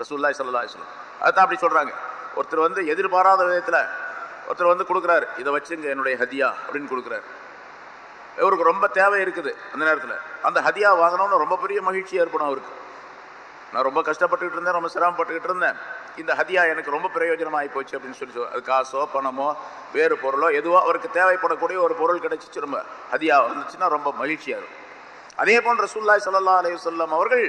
ரசூல்லாய் சல்லா சொல்லலாம் அதுதான் அப்படி சொல்கிறாங்க ஒருத்தர் வந்து எதிர்பாராத விதத்தில் ஒருத்தர் வந்து கொடுக்குறாரு. இதை வச்சுங்க என்னுடைய ஹதியா அப்படின்னு கொடுக்குறாரு. இவருக்கு ரொம்ப தேவை இருக்குது அந்த நேரத்தில். அந்த ஹதியா வாங்கணும்னு ரொம்ப பெரிய மகிழ்ச்சி ஏற்படும் அவருக்கு. நான் ரொம்ப கஷ்டப்பட்டுக்கிட்டு இருந்தேன் ரொம்ப சிரமப்பட்டுக்கிட்டு இருந்தேன். இந்த ஹதியா எனக்கு ரொம்ப பிரயோஜனமாகி போச்சு அப்படின்னு சொல்லி அது காசோ பணமோ வேறு பொருளோ எதுவோ அவருக்கு தேவைப்படக்கூடிய ஒரு பொருள் கிடைச்சிச்சு ரொம்ப. ஹதியா வந்துச்சுன்னா ரொம்ப மகிழ்ச்சியாக இருக்கும் அதே போன்ற சுல்லாய் சல்லா அலைஹி வஸல்லம் அவர்கள்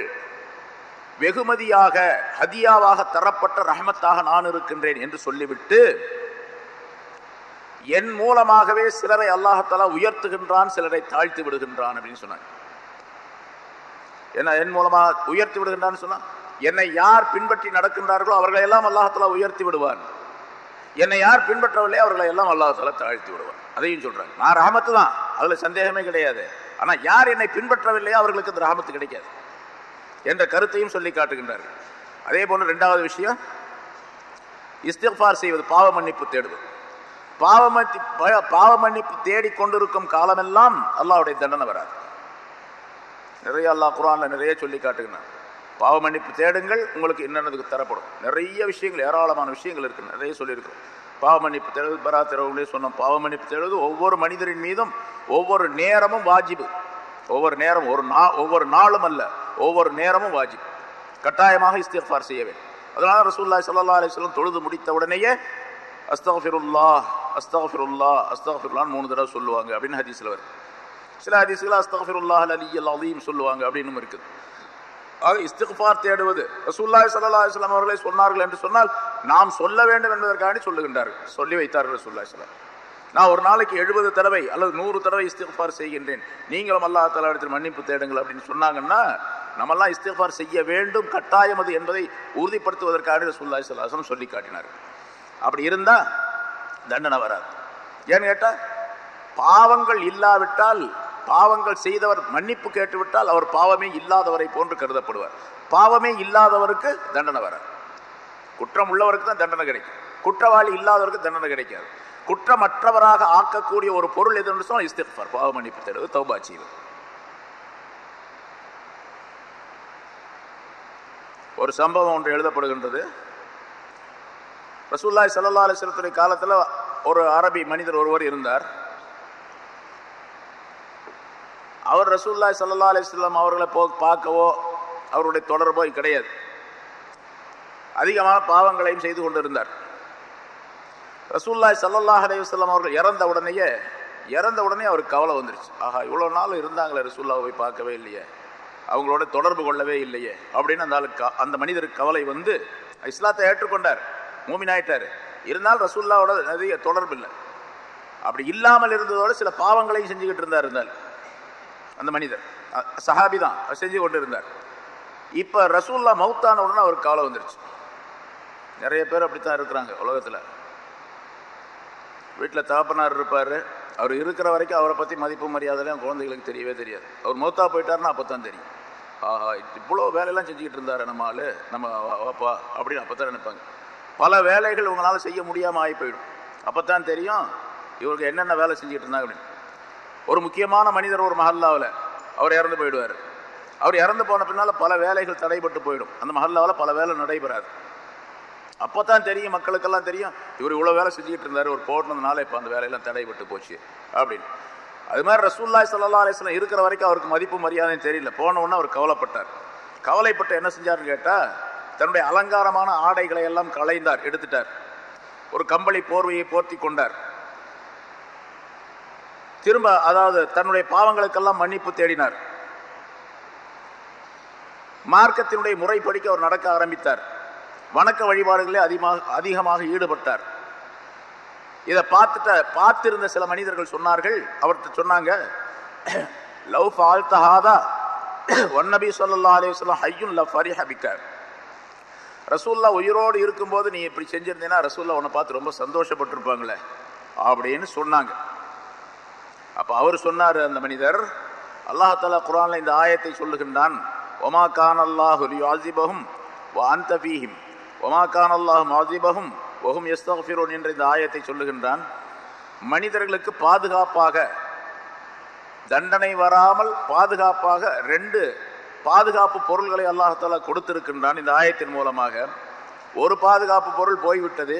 வெகுமதியாக ஹதியாவாக தரப்பட்ட ரஹமத்தாக நான் இருக்கின்றேன் என்று சொல்லிவிட்டு என் மூலமாகவே சிலரை அல்லாஹத்தாலா உயர்த்துகின்றான் சிலரை தாழ்த்தி விடுகின்றான் அப்படின்னு சொன்னாங்க. என்ன என் மூலமாக உயர்த்தி விடுகின்றான்னு சொன்னா என்னை யார் பின்பற்றி நடக்கின்றார்களோ அவர்களை எல்லாம் அல்லாஹத்தாலா உயர்த்தி விடுவான். என்னை யார் பின்பற்றவில்லை அவர்களை எல்லாம் அல்லாஹால தாழ்த்தி விடுவான். அதையும் சொல்றாங்க. நான் ரஹமத்து தான் அதுல சந்தேகமே கிடையாது. ஆனா யார் என்னை பின்பற்றவில்லையோ அவர்களுக்கு அந்த ரஹமத்து கிடைக்காது. என்ற கருத்தையும் சொல்லி காட்டுகின்றார்கள். அதே போன்று ரெண்டாவது விஷயம் இஸ்திஃபார் செய்வது பாவ மன்னிப்பு தேடுவது பாவ பாவ மன்னிப்பு தேடிக் கொண்டிருக்கும் காலமெல்லாம் அல்லாவுடைய தண்டனை வராது. நிறைய அல்லாஹ் குரான்ல நிறைய சொல்லி காட்டுகிறான் பாவ மன்னிப்பு தேடுங்கள் உங்களுக்கு என்னென்னதுக்கு தரப்படும். நிறைய விஷயங்கள் ஏராளமான விஷயங்கள் இருக்கு. நிறைய சொல்லியிருக்கோம் பாவ மன்னிப்பு தேடுவது பராத்திரவங்களே சொன்னோம். பாவ மன்னிப்பு தேடுவது ஒவ்வொரு மனிதரின் மீதும் ஒவ்வொரு நேரமும் வாஜிபு. ஒவ்வொரு நேரம் ஒரு நா ஒவ்வொரு நாளும் அல்ல ஒவ்வொரு நேரமும் வாஜிப். கட்டாயமாக இஸ்திஃபார் செய்ய வேண்டும். அதனால ரசூல்லாய் சல்லா அலைஹி வஸல்லம் தொழுது முடித்த உடனேயே அஸ்தக்ஃபிருல்லாஹ் அஸ்தக்ஃபிருல்லாஹ் அஸ்தக்ஃபிருல்லாஹ் மூணு தடவை சொல்லுவாங்க அப்படின்னு ஹதீஸில் வருது. சில ஹதீஸ்ல அஸ்தக்ஃபிருல்லாஹ் அலியல் அலீம் சொல்லுவாங்க அப்படின்னு இருக்குது. ஆக இஸ்திஃபார் தேடுவது ரசூல்லாய் சல்லா அலைஹி அவர்களை சொன்னார்கள் என்று சொன்னால் நாம் சொல்ல வேண்டும் என்பதற்காக சொல்லுகின்றார்கள். சொல்லி வைத்தார்கள் ரசூல்லாய் சலாம் நான் ஒரு நாளைக்கு எழுபது தடவை அல்லது நூறு தடவை இஸ்திஃபார் செய்கின்றேன். நீங்களும் அல்லா தஆலா இடத்தில் மன்னிப்பு தேடுங்கள் அப்படின்னு சொன்னாங்கன்னா நம்மெல்லாம் இஸ்திஃபார் செய்ய வேண்டும் கட்டாயம் அது என்பதை உறுதிப்படுத்துவதற்காக ரசூலுல்லாஹி ஸல்லல்லாஹு சொல்லி காட்டினார் அப்படி இருந்தால் தண்டனை வராது. ஏன்னு கேட்டால் பாவங்கள் இல்லாவிட்டால் பாவங்கள் செய்தவர் மன்னிப்பு கேட்டுவிட்டால் அவர் பாவமே இல்லாதவரை போன்று கருதப்படுவார். பாவமே இல்லாதவருக்கு தண்டனை வராது. குற்றம் உள்ளவருக்கு தான் தண்டனை கிடைக்கும். குற்றவாளி இல்லாதவருக்கு தண்டனை கிடைக்காது. குற்றமற்றவராக ஆக்கக்கூடிய ஒரு பொருள் எது என்று சொன்னால் இஸ்திஃபார் பாவ மன்னிப்பு தேடுவது தௌபா செய்வது. ஒரு சம்பவம் ஒன்று எழுதப்படுகின்றது. ரசூல்லாய் சல்லா அலிஸ்வரத்துடைய காலத்தில் ஒரு அரபி மனிதர் ஒருவர் இருந்தார். அவர் ரசூல்லாய் சல்லா அலிஸ்லாம் அவர்களை போ பார்க்கவோ அவருடைய தொடர்போ கிடையாது. அதிகமான பாவங்களையும் செய்து கொண்டிருந்தார். ரசூல்லாய் சல்லல்லாஹ் அலையுஸ்லாம் அவர்கள் இறந்த உடனேயே இறந்த உடனே அவருக்கு கவலை வந்துருச்சு. ஆஹா இவ்வளோ நாள் இருந்தாங்களே ரசூல்லாவை போய் பார்க்கவே இல்லையே. அவங்களோட தொடர்பு கொள்ளவே இல்லையே. அப்படின்னு அந்த ஆளுக்கு க- அந்த மனிதருக்கு கவலை வந்து இஸ்லாத்தை ஏற்றுக்கொண்டார். மூமின் ஆயிட்டாரு. இருந்தாலும் ரசூல்லாவோட நிறைய தொடர்பு இல்லை. அப்படி இல்லாமல் இருந்ததோட சில பாவங்களையும் செஞ்சுக்கிட்டு இருந்தார் இருந்தால் அந்த மனிதர். சஹாபி தான். செஞ்சு கொண்டு இருந்தார் இப்போ ரசூல்லா மவுத்தான உடனே அவருக்கு கவலை வந்துருச்சு. நிறைய பேர் அப்படித்தான் இருக்கிறாங்க உலகத்தில். வீட்டில் தகப்பனார் இருப்பார். அவர் இருக்கிற வரைக்கும் அவரை பற்றி மதிப்பு மரியாதைலாம் குழந்தைகளுக்கு தெரியவே தெரியாது. அவர் மூத்தா போயிட்டாருன்னா அப்போ தான் தெரியும். ஆஹா இவ்வளோ வேலையெல்லாம் செஞ்சுக்கிட்டு இருந்தாரு நம்ம ஆள். நம்ம வா- வாப்பா அப்படின்னு அப்போ தான் நினைப்பாங்க. பல வேலைகள் உங்களால் செய்ய முடியாமல் ஆகி போயிடும். அப்போ தான் தெரியும் இவருக்கு என்னென்ன வேலை செஞ்சுக்கிட்டு இருந்தாங்க அப்படின்னு. ஒரு முக்கியமான மனிதர் ஒரு மஹல்லாவில் அவர் இறந்து போயிடுவார். அவர் இறந்து போன பின்னால் பல வேலைகள் தடைபட்டு போயிடும். அந்த மஹல்லாவில் பல வேலை நடைபெறாது. அப்போ தான் தெரியும் மக்களுக்கெல்லாம் தெரியும் இவர் இவ்வளோ வேலை செஞ்சுக்கிட்டு இருந்தார் ஒரு போட்டினதுனால இப்போ அந்த வேலையெல்லாம் தடைப்பட்டு போச்சு அப்படின்னு. அது மாதிரி ரசூல்லாய் சல்லா அலிஸ்லாம் இருக்கிற வரைக்கும் அவருக்கு மதிப்பு மரியாதையும் தெரியல. போன உடனே அவர் கவலைப்பட்டார். கவலைப்பட்டு என்ன செஞ்சாருன்னு கேட்டால் தன்னுடைய அலங்காரமான ஆடைகளை எல்லாம் களைந்தார் எடுத்துட்டார். ஒரு கம்பளி போர்வையை போர்த்தி கொண்டார். திரும்ப அதாவது தன்னுடைய பாவங்களுக்கெல்லாம் மன்னிப்பு தேடினார். மார்க்கத்தினுடைய முறைப்படிக்கு அவர் நடக்க ஆரம்பித்தார். வணக்க வழிபாடுகளே அதிகமாக அதிகமாக ஈடுபட்டார். இதை பார்த்துட்ட பார்த்திருந்த சில மனிதர்கள் சொன்னார்கள். அவர்கிட்ட சொன்னாங்க லவ் ஃபால்தஹாதா ஒன்னபி சொல்லல்லா அலேஸ்லாம் ஹையும் லவ் ஃபரிஹ பிக்க. ரசூல்லா உயிரோடு இருக்கும்போது நீ இப்படி செஞ்சிருந்தீங்கன்னா ரசூல்லா உன்னை பார்த்து ரொம்ப சந்தோஷப்பட்டிருப்பாங்களே அப்படின்னு சொன்னாங்க. அப்போ அவர் சொன்னார் அந்த மனிதர் அல்லாஹாலா குரான்ல இந்த ஆயத்தை சொல்லுகின்றான் ஒமா கான் அல்லாஹு அசிபகும் வ அன்த ஃபீஹிம் ஒமா கான் அல்லாஹ் மாதிபஹும் வஹும் என்ற இந்த ஆயத்தை சொல்லுகின்றான். மனிதர்களுக்கு பாதுகாப்பாக தண்டனை வராமல் பாதுகாப்பாக ரெண்டு பாதுகாப்பு பொருள்களை அல்லாஹாலா கொடுத்திருக்கின்றான் இந்த ஆயத்தின் மூலமாக. ஒரு பாதுகாப்பு பொருள் போய்விட்டது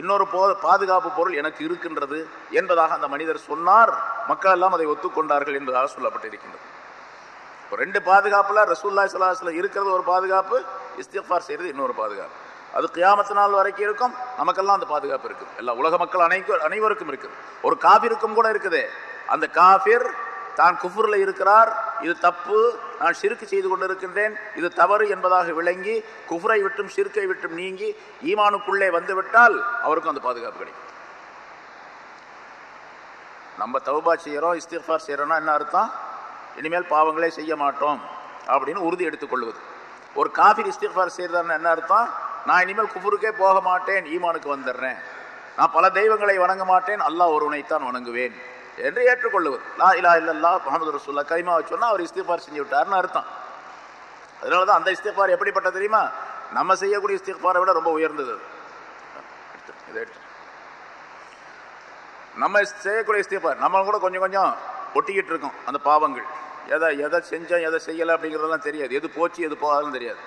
இன்னொரு போ பாதுகாப்பு பொருள் எனக்கு இருக்கின்றது என்பதாக அந்த மனிதர் சொன்னார். மக்கள் எல்லாம் அதை ஒத்துக்கொண்டார்கள் என்பதாக சொல்லப்பட்டிருக்கின்றது. இப்போ ரெண்டு பாதுகாப்பில் ரசூல்லா சலாஹ்ல இருக்கிறது ஒரு பாதுகாப்பு இஸ்திஃபார் செய்கிறது இன்னொரு பாதுகாப்பு. அது கியாமத்து நாள் வரைக்கும் இருக்கும். நமக்கெல்லாம் அந்த பாதுகாப்பு இருக்குது. எல்லா உலக மக்கள் அனைவரும் அனைவருக்கும் இருக்குது. ஒரு காபிருக்கும் கூட இருக்குது. அந்த காபிர் தான் குஃபுரில் இருக்கிறார். இது தப்பு. நான் சிறுக்கு செய்து கொண்டிருக்கின்றேன். இது தவறு என்பதாக விளங்கி குஃபுரை விட்டும் சிறுக்கை விட்டும் நீங்கி ஈமானுக்குள்ளே வந்துவிட்டால் அவருக்கும் அந்த பாதுகாப்பு கிடைக்கும். நம்ம தௌபா செய்கிறோம் இஸ்திஃபார் செய்கிறோன்னா என்ன அர்த்தம்? இனிமேல் பாவங்களே செய்ய மாட்டோம் அப்படின்னு உறுதி எடுத்துக்கொள்வது ஒரு காஃபிர் இஸ்திஃபார் செய்கிறதுன்னு என்ன அர்த்தம்? நான் இனிமேல் குஃபுருக்கே போக மாட்டேன் ஈமானுக்கு வந்துடுறேன். நான் பல தெய்வங்களை வணங்க மாட்டேன் அல்லாஹ் ஒருவனைத்தான் வணங்குவேன் என்று ஏற்றுக்கொள்ளுவது. லா இலா இல்லல்லா முகமது ரசூல்லா கைமா சொன்னால் அவர் இஸ்திஃபார் செஞ்சு விட்டார்னு அர்த்தம். அதனால தான் அந்த இஸ்திஃபார் எப்படிப்பட்ட தெரியுமா? நம்ம செய்யக்கூடிய இஸ்திஃபாரை விட ரொம்ப உயர்ந்தது. நம்ம செய்யக்கூடிய இஸ்திஃபார் நம்ம கூட கொஞ்சம் கொஞ்சம் ஒட்டிக்கிட்டு இருக்கோம் அந்த பாவங்கள். எதை எதை செஞ்சோம் எதை செய்யலை அப்படிங்கிறதெல்லாம் தெரியாது. எது போச்சு எது போகாதுன்னு தெரியாது.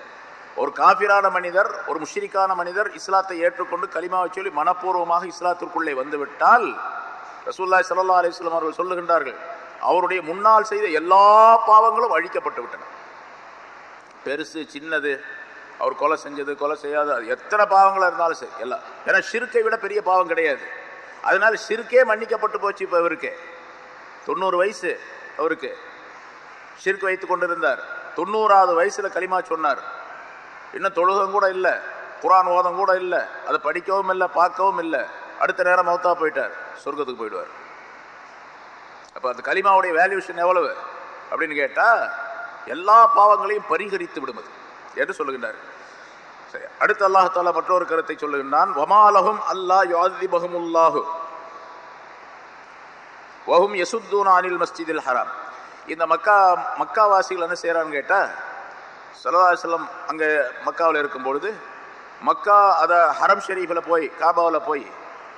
ஒரு காபிரான மனிதர் ஒரு முஷ்ரிக்கான மனிதர் இஸ்லாத்தை ஏற்றுக்கொண்டு கலிமாவை சொல்லி மனப்பூர்வமாக இஸ்லாத்திற்குள்ளே வந்துவிட்டால் ரசூல்லாய் சல்லா அலிஸ்லாம் அவர்கள் சொல்லுகின்றார்கள் அவருடைய முன்னால் செய்த எல்லா பாவங்களும் அழிக்கப்பட்டு விட்டன. பெருசு சின்னது அவர் கொலை செஞ்சது கொலை செய்யாத அது எத்தனை பாவங்களாக இருந்தாலும் சரி எல்லாம் ஏன்னா சிறுக்கை விட பெரிய பாவம் கிடையாது. அதனால சிறுக்கே மன்னிக்கப்பட்டு போச்சு இப்போ இவருக்கு. தொண்ணூறு வயசு அவருக்கு. சிறுக்கு வைத்து கொண்டிருந்தார். தொண்ணூறாவது வயசில் களிமா சொன்னார் இன்னும் தொழுகம் கூட இல்லை குரான் ஓதம் கூட இல்லை அதை படிக்கவும் இல்லை பார்க்கவும் இல்லை. அடுத்த நேரம் மௌத்தா போயிட்டார் சொர்க்கத்துக்கு போயிடுவார். அப்போ அந்த கலிமாவுடைய வேல்யூஷன் எவ்வளவு? அப்படின்னு கேட்டால் எல்லா பாவங்களையும் பரிகரித்து விடுவது என்று சொல்லுகின்றார். சரி அடுத்து அல்லாஹால மற்றொரு கருத்தை சொல்லுகின்றான் வமாலகும் அல்லாஹ் யுஅதிபஹுமுல்லாஹு வஹும் யசுத்தூன் அனில் மஸ்ஜிதில் ஹராம். இந்த மக்கா மக்காவாசிகள் என்ன செய்கிறான்னு கேட்டால் சல்லல்லாஹு அங்கே மக்காவில் இருக்கும் பொழுது மக்கா அதை ஹரம் ஷெரீஃபில் போய் காபாவில் போய்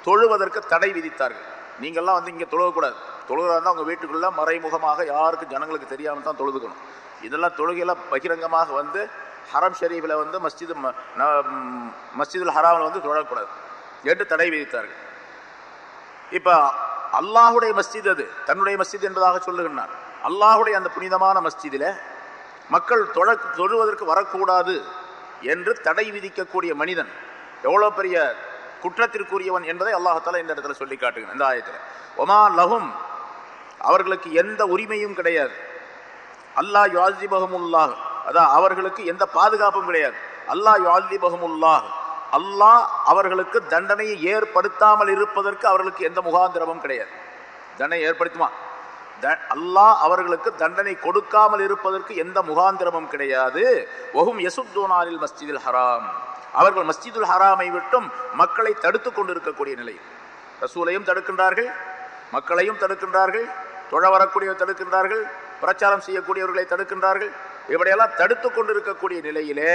தொழுவதற்கு தடை விதித்தார்கள். நீங்கள்லாம் வந்து இங்கே தொழுகக்கூடாது. தொழுகிறதா இருந்தால் உங்கள் வீட்டுக்குள்ளே மறைமுகமாக யாருக்கும் ஜனங்களுக்கு தெரியாமல் தான் தொழுதுக்கணும். இதெல்லாம் தொழுகையெல்லாம் பகிரங்கமாக வந்து ஹரம் ஷெரீஃபில் வந்து மஸ்ஜிது ம- ந- மஸ்ஜிதுல் ஹராமில் வந்து தொழக்கூடாது. என்று தடை விதித்தார்கள். இப்போ அல்லாஹுடைய மஸ்ஜித் அது. தன்னுடைய மஸ்ஜித் என்பதாக சொல்லுகின்றார். அல்லாஹுடைய அந்த புனிதமான மஸ்ஜிதில் மக்கள் தொழ தொழுவதற்கு வரக்கூடாது என்று தடை விதிக்கக்கூடிய மனிதன் எவ்வளோ பெரிய குற்றத்திற்குரியவன் என்பதை அல்லாஹால இந்த இடத்துல சொல்லி காட்டுகிறேன் இந்த ஆயத்தில். ஒமா லஹும் அவர்களுக்கு எந்த உரிமையும் கிடையாது. அல்லாஹ் யுவாசிபகமுல்லாஹ் அதான் அவர்களுக்கு எந்த பாதுகாப்பும் கிடையாது. அல்லாஹ் யுவாசிபகமுல்லாஹ் அல்லாஹ் அவர்களுக்கு தண்டனையை ஏற்படுத்தாமல் இருப்பதற்கு அவர்களுக்கு எந்த முகாந்திரமும் கிடையாது. தண்டனை ஏற்படுத்துமா? அல்லாஹ் அவர்களுக்கு தண்டனை கொடுக்காமல் இருப்பதற்கு எந்த முகாந்திரமும் கிடையாது. ஒஹும் யசுத்தூனாலில் மஸ்ஜிதுல் ஹராம். அவர்கள் மஸ்ஜிதுல் ஹராமை விட்டும் மக்களை தடுத்து கொண்டிருக்கக்கூடிய நிலை. ரசூலையும் தடுக்கின்றார்கள் மக்களையும் தடுக்கின்றார்கள் தொழ வரக்கூடியவர் தடுக்கின்றார்கள் பிரச்சாரம் செய்யக்கூடியவர்களை தடுக்கின்றார்கள். இப்படியெல்லாம் தடுத்து கொண்டிருக்கக்கூடிய நிலையிலே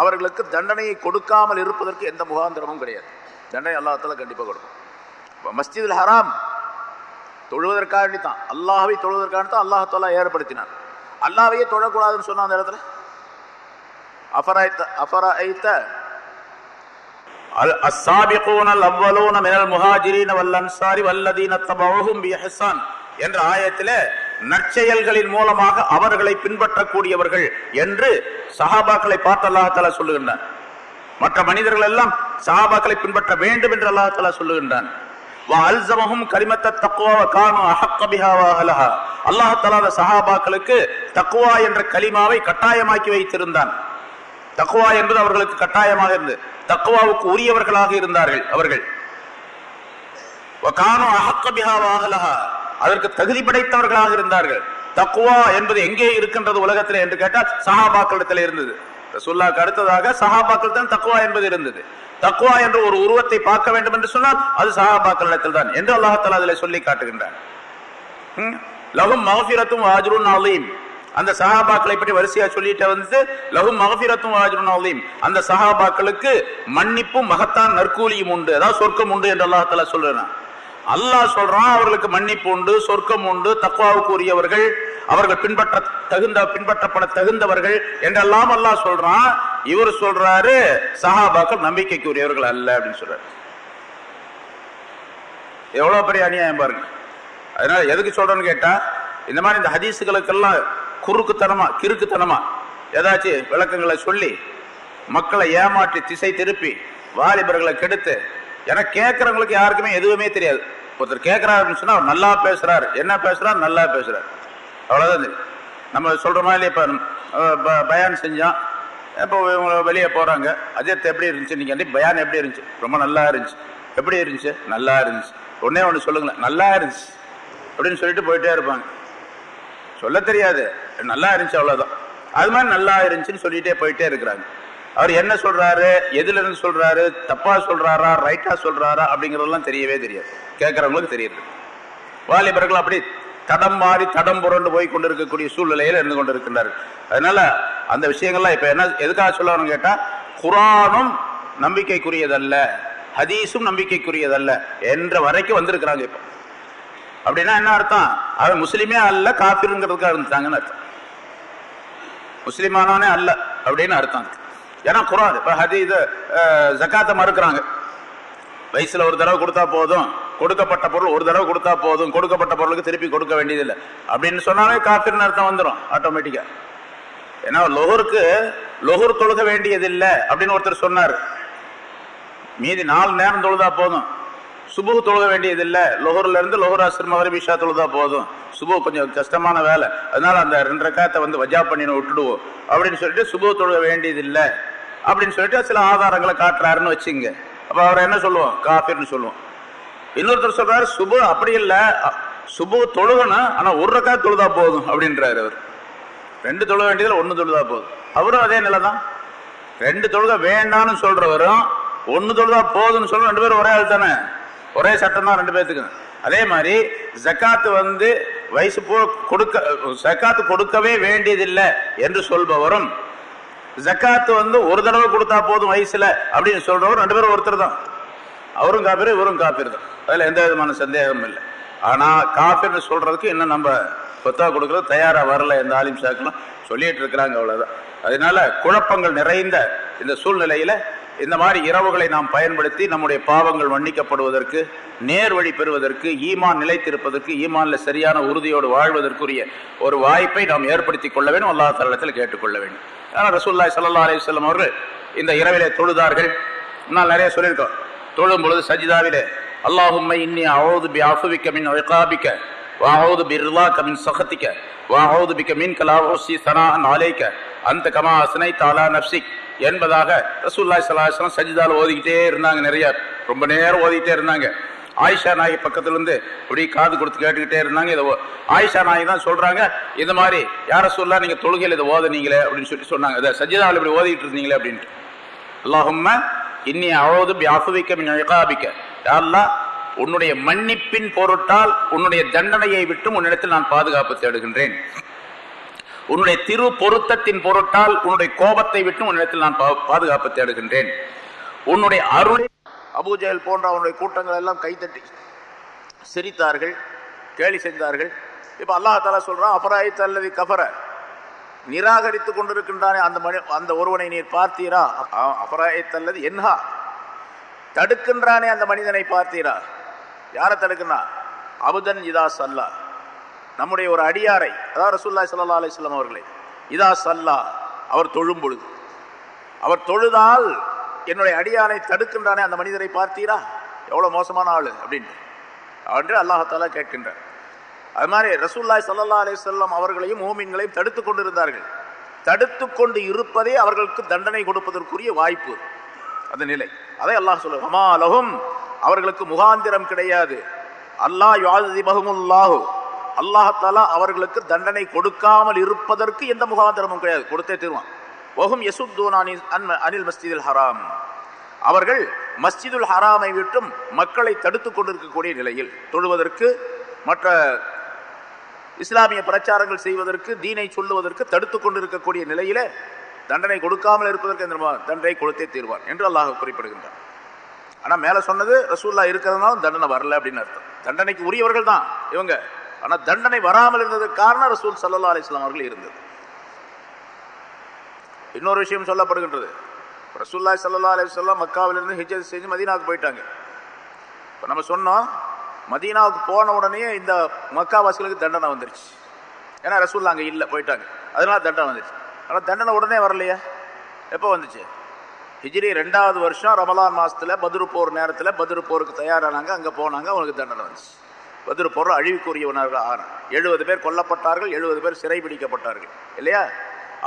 அவர்களுக்கு தண்டனையை கொடுக்காமல் இருப்பதற்கு எந்த முகாந்திரமும் கிடையாது. தண்டனை அல்லாஹால கண்டிப்பாக கொடுக்கும். இப்போ மஸ்ஜிதுல் ஹராம் தொழுவதற்காண்டி தான் அல்லாஹ்வை தொழுவதற்காண்டி தான் அல்லாஹாலா ஏற்படுத்தினார் அல்லாஹ்வையே தொழக்கூடாதுன்னு சொன்னா அந்த இடத்துல அஃபராய்த்த அஃபராய்த்த ال- السابقون الأولون من المهاجرين والأنصار والذين اتبعوهم بإحسان என்ற ஆயத்திலே நற்செயல்களின் மூலமாக அவர்களை பின்பற்றக்கூடியவர்கள் என்று சஹாபாக்களை பார்த்து அல்லாஹால சொல்லுகின்றான் மற்ற மனிதர்கள் எல்லாம் சஹாபாக்களை பின்பற்ற வேண்டும் என்று அல்லாஹால சொல்லுகின்றான் அல்சமஹும் கரிமத்த தக்குவா காணும் அஹக்க பிஹா அல்லாஹ் தலாத சஹாபாக்களுக்கு தக்குவா என்ற கலிமாவை கட்டாயமாக்கி வைத்திருந்தான். தக்குவா என்பது அவர்களுக்கு கட்டாயமாக இருந்தது. தக்குவாவுக்கு உரியவர்களாக இருந்தார்கள் அவர்கள். காணும் அஹக்க பிஹா அதற்கு தகுதி படைத்தவர்களாக இருந்தார்கள். தக்குவா என்பது எங்கே இருக்கின்றது உலகத்தில் என்று கேட்டால் சஹாபாக்களிடத்தில் இருந்தது. சொல்லாக்கு அடுத்ததாக சஹாபாக்கள் தான் தக்குவா என்பது இருந்தது. தக்குவா என்ற ஒரு உருவத்தை பார்க்க வேண்டும் என்று சொன்னால் அது சஹாபாக்களிடத்தில் தான் என்று அல்லாஹால அதில் சொல்லி காட்டுகின்றான். ம். மகஃபிரத்தும் ஆஜ்ருன் அலீம். அந்த சஹாபாக்களை பற்றி வரிசையா சொல்லிட்டு வந்து லகு மகபிரத்தும் ஆஜ்ருன் அந்த சஹாபாக்களுக்கு மன்னிப்பும் மகத்தான் நற்கூலியும் உண்டு. அதாவது சொர்க்கம் உண்டு என்று அல்லாஹால சொல்றேன். அல்லாஹ் சொல்றான் அவர்களுக்கு மன்னிப்பு உண்டு சொர்க்கம் உண்டு தக்குவாவுக்கு உரியவர்கள் அவர்கள் பின்பற்ற தகுந்த பின்பற்றப்பட தகுந்தவர்கள் என்றெல்லாம் அல்லாஹ் சொல்றான். இவர் சொல்றாரு சஹாபாக்கள் நம்பிக்கைக்குரியவர்கள் அல்ல அப்படின்னு சொல்றாரு. எவ்வளவு பெரிய அநியாயம் பாருங்க. அதனால எதுக்கு சொல்றேன்னு கேட்டா இந்த மாதிரி இந்த ஹதீஸுகளுக்கெல்லாம் குறுக்குத்தனமா கிறுக்குத்தனமா ஏதாச்சும் விளக்கங்களை சொல்லி மக்களை ஏமாற்றி திசை திருப்பி வாலிபர்களை கெடுத்து ஏன்னா கேட்கறவங்களுக்கு யாருக்குமே எதுவுமே தெரியாது. ஒருத்தர் கேட்கிறாருன்னு சொன்னால் அவர் நல்லா பேசுறாரு. என்ன பேசுகிறார் நல்லா பேசுறாரு. அவ்வளோதான் நம்ம சொல்ற மாதிரி இப்போ பயான் செஞ்சோம் இப்போ இவங்க வெளியே போறாங்க. அஜித் எப்படி இருந்துச்சு? நீங்க வந்து பயான் எப்படி இருந்துச்சு? ரொம்ப நல்லா இருந்துச்சு. எப்படி இருந்துச்சு? நல்லா இருந்துச்சு. ஒன்னே ஒன்று சொல்லுங்களேன். நல்லா இருந்துச்சு. அப்படின்னு சொல்லிட்டு போயிட்டே இருப்பாங்க. சொல்ல தெரியாது. நல்லா இருந்துச்சு அவ்வளோதான் அது மாதிரி நல்லா இருந்துச்சுன்னு சொல்லிட்டே போயிட்டே இருக்கிறாங்க. அவர் என்ன சொல்றாரு எதுல இருந்து சொல்றாரு தப்பா சொல்றாரா ரைட்டா சொல்றாரா அப்படிங்கறதெல்லாம் தெரியவே தெரியாது. கேட்கறவங்களுக்கு தெரியுது வாலிபர்கள் அப்படி தடம் மாறி தடம் புரண்டு போய் கொண்டிருக்கக்கூடிய சூழ்நிலையில இருந்து கொண்டிருக்கின்றார்கள். அதனால அந்த விஷயங்கள்லாம் இப்ப என்ன எதுக்காக சொல்லணும்னு கேட்டா குரானும் நம்பிக்கைக்குரியதல்ல ஹதீஸும் நம்பிக்கைக்குரியதல்ல என்ற வரைக்கும் வந்திருக்கிறாங்க இப்போ. அப்படின்னா என்ன அர்த்தம்? அவன் முஸ்லீமே அல்ல காபிருங்கிறதுக்காக இருந்துட்டாங்கன்னு அர்த்தம். முஸ்லிமானவனே அல்ல அப்படின்னு அர்த்தம். ஏன்னா குரான் இப்போ ஹதி இது ஜக்காத்தை மறுக்கிறாங்க. வயசில் ஒரு தடவை கொடுத்தா போதும் கொடுக்கப்பட்ட பொருள் ஒரு தடவை கொடுத்தா போதும் கொடுக்கப்பட்ட பொருளுக்கு திருப்பி கொடுக்க வேண்டியதில்லை. அப்படின்னு சொன்னாலே காப்பிர்னு அர்த்தம் வந்துடும் ஆட்டோமேட்டிக்காக ஏன்னா லொஹருக்கு லொஹர் தொழுக வேண்டியதில்லை அப்படின்னு ஒருத்தர் சொன்னார். மீதி நாலு நேரம் தொழுதா போதும். சுபு தொழுக வேண்டியதில்லை. லொஹர்ல இருந்து லொஹர் அஸ்ர் மகரிப் தொழுதா போதும். சுபு கொஞ்சம் கஷ்டமான வேலை. அதனால அந்த ரெண்டு ரக்காத்தை வந்து வஜா பண்ணின விட்டுடுவோம். அப்படின்னு சொல்லிட்டு சுபு தொழுக வேண்டியதில்லை. அப்படின்னு சொல்லிட்டு சில ஆதாரங்களை காட்டுறாருன்னு வச்சுங்க. அப்போ அவர் என்ன சொல்லுவோம்? காஃபிர்னு சொல்லுவோம். இன்னொருத்தர் சொல்றாரு சுபு அப்படி இல்லை. சுபு தொழுகணும் ஆனால் ஒரு ரக்கா தொழுதா போதும் அப்படின்றாரு அவர். ரெண்டு தொழுக வேண்டியதில் ஒன்று தொழுதா போதும். அவரும் அதே நிலை தான் ரெண்டு தொழுக வேண்டாம்னு சொல்றவரும் ஒன்று தொழுதா போதும்னு சொல்ற ரெண்டு பேரும் ஒரே ஆள் தானே ஒரே சட்டம் தான் ரெண்டு பேர்த்துக்கு அதே மாதிரி ஜக்காத்து வந்து வயசு போ கொடுக்க ஜக்காத்து கொடுக்கவே வேண்டியதில்லை என்று சொல்பவரும் ஜக்காத்து வந்து ஒரு தடவை கொடுத்தா போதும் வயசுல அப்படின்னு சொல்றவர் ரெண்டு பேரும் ஒருத்தர் தான். அவரும் காப்பீர் இவரும் காப்பீர் தான். அதில் எந்த விதமான சந்தேகமும் இல்லை. ஆனால் காப்பீர்னு சொல்றதுக்கு இன்னும் நம்ம கொத்தா கொடுக்கறது தயாராக வரல எந்த ஆலிம் சாக்கெல்லாம் சொல்லிட்டு இருக்கிறாங்க அவ்வளோதான் அதனால குழப்பங்கள் நிறைந்த இந்த சூழ்நிலையில இந்த மாதிரி இரவுகளை நாம் பயன்படுத்தி நம்முடைய பாவங்கள் மன்னிக்கப்படுவதற்கு நேர் வழி பெறுவதற்கு ஈமான் நிலைத்திருப்பதற்கு ஈமான்ல சரியான உறுதியோடு வாழ்வதற்குரிய ஒரு வாய்ப்பை நாம் ஏற்படுத்தி கொள்ள வேண்டும். அல்லாஹ் தலத்தில் கேட்டுக்கொள்ள வேண்டும். ஆனால் ரசூல்லாய் சல்லா அலிஸ்லாம் அவர்கள் இந்த இரவிலே தொழுதார்கள். நான் நிறைய சொல்லியிருக்கோம். தொழும் பொழுது சஜிதாவிலே அல்லாஹும்மை இன்னி அவுது பி அஃபுவிக்க மின் இகாபிக்க வாஹவுது பி கமின் சகத்திக்க வாஹவுது பிக்க மின் கலாஹோசி சனா அலைக்க அந்த கமா அசனை தாலா நப்சிக் என்பதாக ரசூல்லாய் சலாஹம் சஜிதால் ஓதிக்கிட்டே இருந்தாங்க நிறைய ரொம்ப நேரம் ஓதிக்கிட்டே இருந்தாங்க. ஆயிஷா நாயகி பக்கத்துலேருந்து அப்படியே இப்படி காது கொடுத்து கேட்டுக்கிட்டே இருந்தாங்க. இதை ஓ- ஆயிஷா நாயகி தான் சொல்கிறாங்க இந்த மாதிரி யார சொல்லா நீங்கள் தொழுகையில் இதை ஓதுனீங்களே அப்படின்னு சொல்லி சொன்னாங்க. இதை சஜிதாவில் இப்படி ஓதிட்டு இருந்தீங்களே அப்படின்ட்டு. அல்லாஹும்ம இன்னி அவ்வளவு பியாஃபுவிக்க மின் இகாபிக்க. உன்னுடைய மன்னிப்பின் பொருட்டால் உன்னுடைய தண்டனையை விட்டும் உன்னிடத்தில் நான் பாதுகாப்பு தேடுகின்றேன். உன்னுடைய திரு பொருத்தத்தின் பொருட்டால் உன்னுடைய கோபத்தை விட்டு உன்னிடத்தில் நான் பா- பாதுகாப்பு தேடுகின்றேன். உன்னுடைய அருளை அபூஜஹல் போன்ற அவனுடைய கூட்டங்கள் எல்லாம் கைத்தட்டி சிரித்தார்கள் கேலி செய்தார்கள். இப்போ அல்லாஹ் சொல்கிறான் அபராயி தல்லவி அல்லது கஃபர? நிராகரித்துக் கொண்டிருக்கின்றானே அந்த மனி அந்த ஒருவனை நீர் பார்த்தீரா? அபராயி அல்லது என்ஹா? தடுக்கின்றானே அந்த மனிதனை பார்த்தீரா? யாரை தடுக்கின்றா அபுதன் இதாஸ் அல்லா நம்முடைய ஒரு அடியாரை அதாவது ரசூல்லாய் சல்லா அலிஸ்லாம் அவர்களை இதா சல்லா அவர் தொழும் பொழுது. அவர் தொழுதால் என்னுடைய அடியானை தடுக்கின்றானே அந்த மனிதரை பார்த்தீரா? எவ்வளோ மோசமான ஆள் அப்படின்ட்டு. என்று அல்லாஹாலா கேட்கின்றார். அது மாதிரி ரசூல்லாய் சல்லா அலிசல்லாம் அவர்களையும் மூமின்களையும் தடுத்து கொண்டிருந்தார்கள். தடுத்து கொண்டு இருப்பதே அவர்களுக்கு தண்டனை கொடுப்பதற்குரிய வாய்ப்பு. அந்த நிலை. அதை அல்லாஹ் சொல்லுவான் அமா அலகும் அவர்களுக்கு முகாந்திரம் கிடையாது. அல்லாஹ் யாதிபகுமுல்லாஹு அல்லாஹாலா அவர்களுக்கு தண்டனை கொடுக்காமல் இருப்பதற்கு எந்த முகாந்திரமும் கிடையாது. கொடுத்தே தருவான். வஹும் யசுத்தூனானி அன் அனில் மஸ்ஜிதுல் ஹராம். அவர்கள் மஸ்ஜிதுல் ஹராமை விட்டும் மக்களை தடுத்துக் கொண்டிருக்கக்கூடிய நிலையில் தொழுவதற்கு மற்ற இஸ்லாமிய பிரச்சாரங்கள் செய்வதற்கு தீனை சொல்லுவதற்கு தடுத்து கொண்டிருக்கக்கூடிய நிலையில தண்டனை கொடுக்காமல் இருப்பதற்கு இந்த தண்டனை கொடுத்தே தீர்வார் என்று அல்லாஹ் குறிப்பிடுகின்றார் ஆனால் மேலே சொன்னது ரசூல்லா இருக்கிறதுனால தண்டனை வரல அப்படின்னு அர்த்தம். தண்டனைக்கு உரியவர்கள் தான் இவங்க. ஆனால் தண்டனை வராமல் இருந்ததுக்கு காரணம் ரசூல் சல்லா அலிஸ்லாம் அவர்கள் இருந்தது. இன்னொரு விஷயம் சொல்லப்படுகின்றது. ரசூல்லாய் சல்லா அலிஸ்லாம் மக்காவிலிருந்து ஹிஜத் செஞ்சு மதீனாவுக்கு போயிட்டாங்க. இப்போ நம்ம சொன்னோம் மதீனாவுக்கு போன உடனே இந்த மக்காவாசிகளுக்கு தண்டனை வந்துருச்சு. ஏன்னா ரசூல்லா அங்கே இல்லை போயிட்டாங்க. அதனால தண்டனை வந்துச்சு ஆனால் தண்டனை உடனே வரலையே. எப்போ வந்துச்சு? ஹிஜ்ரி ரெண்டாவது வருஷம் ரமலான் மாதத்தில் பதிரு போர் நேரத்தில் பதிரு போருக்கு தயாரானாங்க அங்கே போனாங்க அவங்களுக்கு தண்டனை வந்துச்சு. பத்ரு பொருள் அழிவுக்குரியவனார்கள் ஆனான் எழுபது பேர் கொல்லப்பட்டார்கள் எழுபது பேர் சிறை பிடிக்கப்பட்டார்கள். இல்லையா?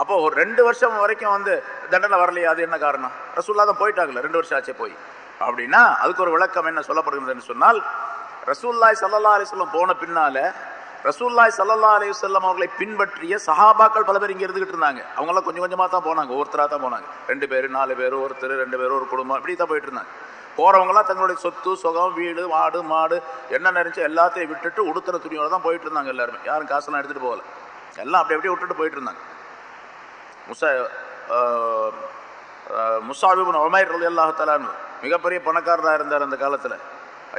அப்போ ஒரு ரெண்டு வருஷம் வரைக்கும் வந்து தண்டனை வரலையா? அது என்ன காரணம்? ரசூல்லா தான் போயிட்டாங்கல்ல ரெண்டு வருஷம் ஆச்சே போய். அப்படின்னா அதுக்கு ஒரு விளக்கம் என்ன சொல்லப்படுகிறதுன்னு சொன்னால் ரசூல்லாய் சல்லா அலிஸ்லம் போன பின்னால ரசூல்லாய் சல்லா அலிவல்லம் அவர்களை பின்பற்றிய சஹாபாக்கள் பல பேர் இங்கே இருந்துகிட்டு இருந்தாங்க. அவங்களாம் கொஞ்சம் கொஞ்சமாக தான் போனாங்க ஒருத்தராக தான் போனாங்க. ரெண்டு பேர் நாலு பேர் ஒருத்தர் ரெண்டு பேர் ஒரு குடும்பம் இப்படி தான் போயிட்டு இருந்தாங்க. போகிறவங்களாம் தங்களுடைய சொத்து சுகம் வீடு மாடு மாடு என்ன நினைச்சு எல்லாத்தையும் விட்டுட்டு உடுத்துற துணியோட தான் போயிட்டு இருந்தாங்க எல்லாருமே. யாரும் காசெல்லாம் எடுத்துகிட்டு போகல. எல்லாம் அப்படி அப்படியே விட்டுட்டு போயிட்டு இருந்தாங்க. முசா முசாபிபின் ஒமைர் எல்லாத்தலான்னு மிகப்பெரிய பணக்காரராக இருந்தார் அந்த காலத்தில்.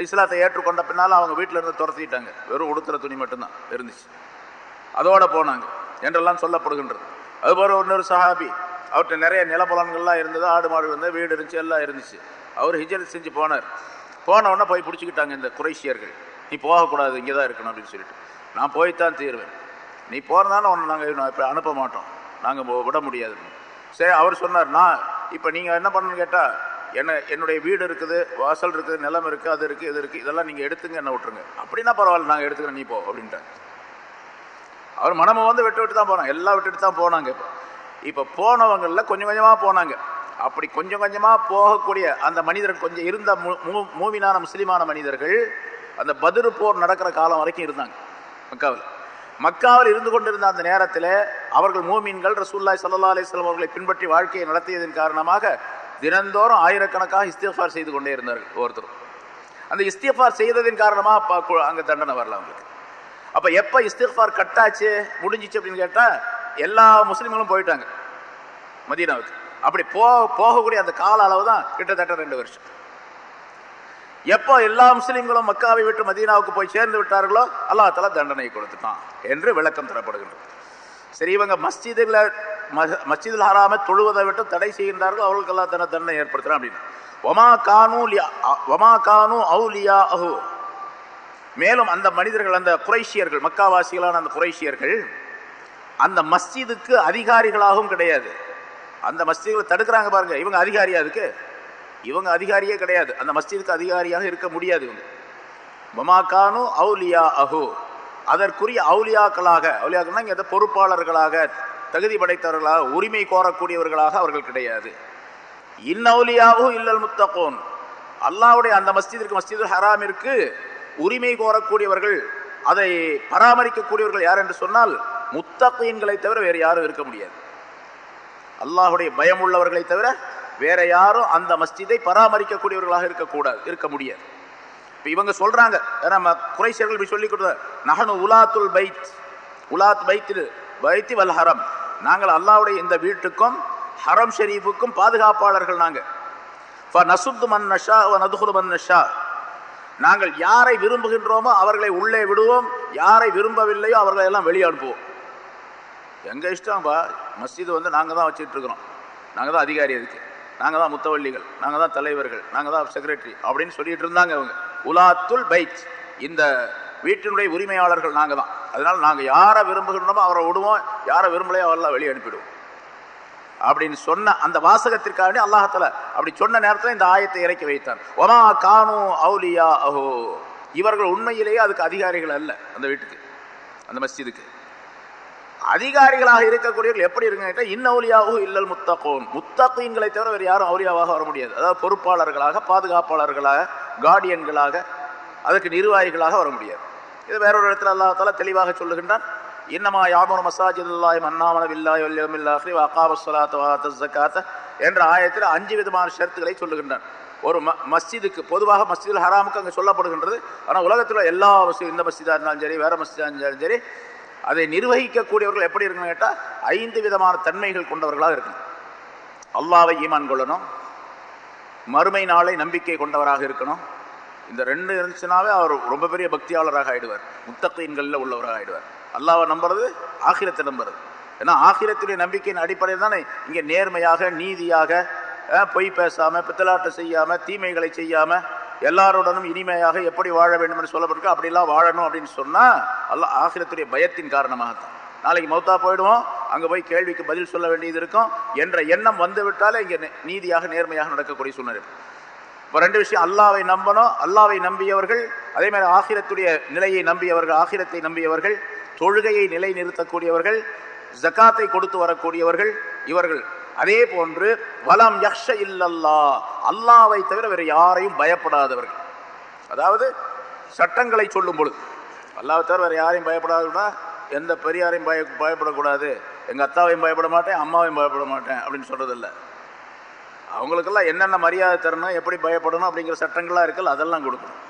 இஸ்லாத்தை ஏற்றுக்கொண்ட பின்னால் அவங்க வீட்டில் இருந்து துரத்திட்டாங்க. வெறும் உடுத்துற துணி மட்டும்தான் இருந்துச்சு அதோட போனாங்க என்றெல்லாம் சொல்லப்படுகின்றது. அதுபோல் இன்னொரு சஹாபி அவர்கிட்ட நிறைய நிலப்பலன்கள்லாம் இருந்தது. ஆடு மாடு இருந்தது வீடு இருந்துச்சு எல்லாம் இருந்துச்சு. அவர் ஹிஜரத் செஞ்சு போனார். போனவுடனே போய் பிடிச்சிக்கிட்டாங்க இந்த குறைசியர்கள் நீ போகக்கூடாது இங்கே தான் இருக்கணும் அப்படின்னு சொல்லிட்டு. நான் போய்த்தான் தீருவேன். நீ போகிறதால உன்னை நாங்கள் இப்போ அனுப்ப மாட்டோம். நாங்கள் விட முடியாது. சரி அவர் சொன்னார் நான் இப்போ நீங்கள் என்ன பண்ணணும்னு கேட்டால் என்ன என்னுடைய வீடு இருக்குது வாசல் இருக்குது நிலம் இருக்குது அது இருக்குது இது இருக்குது இதெல்லாம் நீங்கள் எடுத்துங்க என்ன விட்டுருங்க. அப்படின்னா பரவாயில்ல நாங்கள் எடுத்துக்கிறேன் நீ போ அப்படின்ட்டாங்க அவர் மனமும் வந்து விட்டு விட்டு தான் போனாங்க. எல்லாம் விட்டுட்டு தான் போனாங்க இப்போ. இப்போ போனவங்களில் கொஞ்சம் கொஞ்சமாக போனாங்க. அப்படி கொஞ்சம் கொஞ்சமாக போகக்கூடிய அந்த மனிதர்கள் கொஞ்சம் இருந்த மூவினான முஸ்லீமான மனிதர்கள் அந்த பதிரு போர் நடக்கிற காலம் வரைக்கும் இருந்தாங்க மக்காவில். மக்காவில் இருந்து கொண்டிருந்த அந்த நேரத்தில் அவர்கள் மூமீன்கள் ரசூல்லாய் சல்லா அலிஸ்லாம் அவர்களை பின்பற்றி வாழ்க்கையை நடத்தியதன் காரணமாக தினந்தோறும் ஆயிரக்கணக்காக இஸ்திஃபார் செய்து கொண்டே இருந்தார்கள் ஒருத்தர் அந்த இஸ்திஃபார் செய்ததின் காரணமாக அங்கே தண்டனை வரல அவங்களுக்கு. அப்போ எப்போ இஸ்திஃபார் கட்டாச்சு முடிஞ்சிச்சு அப்படின்னு கேட்டால் எல்லா முஸ்லீம்களும் போயிட்டாங்க. மதீனாவுக்கு. அப்படி போக போகக்கூடிய அந்த கால அளவு தான் கிட்டத்தட்ட ரெண்டு வருஷம். எப்போ எல்லா முஸ்லீம்களும் மக்காவை விட்டு மதீனாவுக்கு போய் சேர்ந்து விட்டார்களோ அல்லா தலா தண்டனை கொடுத்துட்டான் என்று விளக்கம் தரப்படுகின்றது. சரி இவங்க மஸ்ஜிதில் மஸ்ஜிதில் ஹராம தொழுவதை விட்டு தடை செய்கின்றார்கள் அவர்களுக்கு அல்லா தன தண்டனை ஏற்படுத்துறான் அப்படின்னு. ஒமா கானு ஒமா கானு அவுலியா அஹு மேலும் அந்த மனிதர்கள் அந்த குறைஷியர்கள் மக்காவாசிகளான அந்த குறைஷியர்கள் அந்த மஸ்ஜிதுக்கு அதிகாரிகளாகவும் கிடையாது. அந்த மஸ்ஜிதுகளை தடுக்கிறாங்க பாருங்க. இவங்க அதிகாரியா அதுக்கு? இவங்க அதிகாரியே கிடையாது. அந்த மஸ்ஜிதுக்கு அதிகாரியாக இருக்க முடியாது இவங்க. மமாக்கானு அவுலியா அஹு அதற்குரிய அவுலியாக்களாக அவுலியாக்கள்னா இங்கே பொறுப்பாளர்களாக தகுதி படைத்தவர்களாக உரிமை கோரக்கூடியவர்களாக அவர்கள் கிடையாது. இன்னவுலியாவும் இல்லல் முத்தகோன். அல்லாவுடைய அந்த மஸ்ஜிதிற்கு மஸ்ஜிது ஹராமிற்கு உரிமை கோரக்கூடியவர்கள் அதை பராமரிக்கக்கூடியவர்கள் யார் என்று சொன்னால் முத்தகீன்களை தவிர வேறு யாரும் இருக்க முடியாது. அல்லாஹுடைய பயம் உள்ளவர்களை தவிர வேற யாரும் அந்த மஸ்ஜிதை பராமரிக்கக்கூடியவர்களாக இருக்கக்கூடாது இருக்க முடியாது. இப்போ இவங்க சொல்றாங்க நம்ம குறைசியர்கள் இப்படி சொல்லி கொடுத்த நகனு உலாத்துல் பைத். உலாத் பைத்து பைத்தி வல் ஹரம். நாங்கள் அல்லாவுடைய இந்த வீட்டுக்கும் ஹரம் ஷெரீஃபுக்கும் பாதுகாப்பாளர்கள் நாங்கள் நசுத்து மன் நஷா நதுகுரு மன் நஷா. நாங்கள் யாரை விரும்புகின்றோமோ அவர்களை உள்ளே விடுவோம் யாரை விரும்பவில்லையோ அவர்களை எல்லாம் வெளியே அனுப்புவோம். எங்கள் இஷ்டம்பா மஸ்ஜிது வந்து நாங்கள் தான் வச்சுட்ருக்குறோம் நாங்கள் தான் அதிகாரி அதுக்கு. நாங்கள் தான் முத்தவள்ளிகள். நாங்கள் தான் தலைவர்கள். நாங்கள் தான் செக்ரட்டரி அப்படின்னு சொல்லிட்டு இருந்தாங்க அவங்க. உலாத்துல் பைத். இந்த வீட்டினுடைய உரிமையாளர்கள் நாங்கள் தான். அதனால் நாங்கள் யாரை விரும்புகிறோமோ அவரை விடுவோம். யாரை விரும்பலையோ அவரெல்லாம் வெளியே அனுப்பிடுவோம். அப்படின்னு சொன்ன அந்த வாசகத்திற்காக அல்லாஹத்துல அப்படி சொன்ன நேரத்தில் இந்த ஆயத்தை இறக்கி வைத்தான். ஒமா கானு அவுலியா அஹோ இவர்கள் உண்மையிலேயே அதுக்கு அதிகாரிகள் அல்ல அந்த வீட்டுக்கு. அந்த மஸ்ஜிதுக்கு. அதிகாரிகளாக இருக்கக்கூடியவர்கள் எப்படி இருக்குங்க இன்னவுலியாவும் இல்லல் முத்தகோன். முத்தகீன்களை தவிர வேறு யாரும் அவுலியாவாக வர முடியாது. அதாவது பொறுப்பாளர்களாக பாதுகாப்பாளர்களாக கார்டியன்களாக அதற்கு நிர்வாகிகளாக வர முடியாது. இது வேறொரு இடத்துல அல்லாஹால தெளிவாக சொல்லுகின்றான். இன்னமா யாமர் மசாஜிதுல்லாய் அல்லாஹ் மன்னாமன பில்லாஹி வல்யமில்லாஹி வாத்த வஆத்தஸ் என்ற ஆயத்தில் அஞ்சு விதமான ஷர்த்துகளை சொல்லுகின்றான். ஒரு ம மஸ்ஜிதுக்கு பொதுவாக மஸ்ஜிதில் ஹராமுக்கு அங்கே சொல்லப்படுகின்றது. ஆனால் உலகத்தில் எல்லா மஸ்ஜித் இந்த மஸ்ஜிதாக இருந்தாலும் சரி வேறு மஸ்ஜிதாக இருந்தாலும் சரி அதை நிர்வகிக்கக்கூடியவர்கள் எப்படி இருக்கணும் கேட்டால் ஐந்து விதமான தன்மைகள் கொண்டவர்களாக இருக்கணும். அல்லாவை ஈமான் கொள்ளணும். மறுமை நாளை நம்பிக்கை கொண்டவராக இருக்கணும். இந்த ரெண்டு இருந்துச்சுனாவே அவர் ரொம்ப பெரிய பக்தியாளராக ஆயிடுவார். முத்தகீன்களில் உள்ளவராக ஆயிடுவார். அல்லாவை நம்புறது ஆகிரத்தை நம்புறது. ஏன்னா ஆகிரத்துடைய நம்பிக்கையின் அடிப்படையில் தானே இங்கே நேர்மையாக நீதியாக பொய் பேசாமல் பித்தலாட்டம் செய்யாமல் தீமைகளை செய்யாமல் எல்லாருடனும் இனிமையாக எப்படி வாழ வேண்டும் என்று சொல்லப்பட்டிருக்கு அப்படிலாம் வாழணும் அப்படின்னு சொன்னால் அல்ல ஆகிரத்துடைய பயத்தின் காரணமாகத்தான். நாளைக்கு மௌத்தா போயிடுவோம் அங்கே போய் கேள்விக்கு பதில் சொல்ல வேண்டியது இருக்கும் என்ற எண்ணம் வந்துவிட்டாலே இங்கே நீதியாக நேர்மையாக நடக்கக்கூடிய சூழ்நிலை. இப்போ ரெண்டு விஷயம் அல்லாவை நம்பணும் அல்லாவை நம்பியவர்கள் அதே மாதிரி ஆகிரத்துடைய நிலையை நம்பியவர்கள் ஆகிரத்தை நம்பியவர்கள் தொழுகையை நிலை நிறுத்தக்கூடியவர்கள் ஜகாத்தை கொடுத்து வரக்கூடியவர்கள் இவர்கள் அதே போன்று வலம் யக்ஷ இல்லல்லா அல்லாவை தவிர வேறு யாரையும் பயப்படாதவர்கள். அதாவது சட்டங்களை சொல்லும் பொழுது அல்லாவை தவிர வேறு யாரையும் பயப்படாதுன்னா எந்த பெரியாரையும் பய பயப்படக்கூடாது. எங்கள் அத்தாவையும் பயப்பட மாட்டேன் அம்மாவையும் பயப்பட மாட்டேன். அப்படின்னு சொல்கிறதில்ல அவங்களுக்கெல்லாம் என்னென்ன மரியாதை தரணும் எப்படி பயப்படணும் அப்படிங்கிற சட்டங்கள்லாம் இருக்குல்ல அதெல்லாம் கொடுக்கணும்.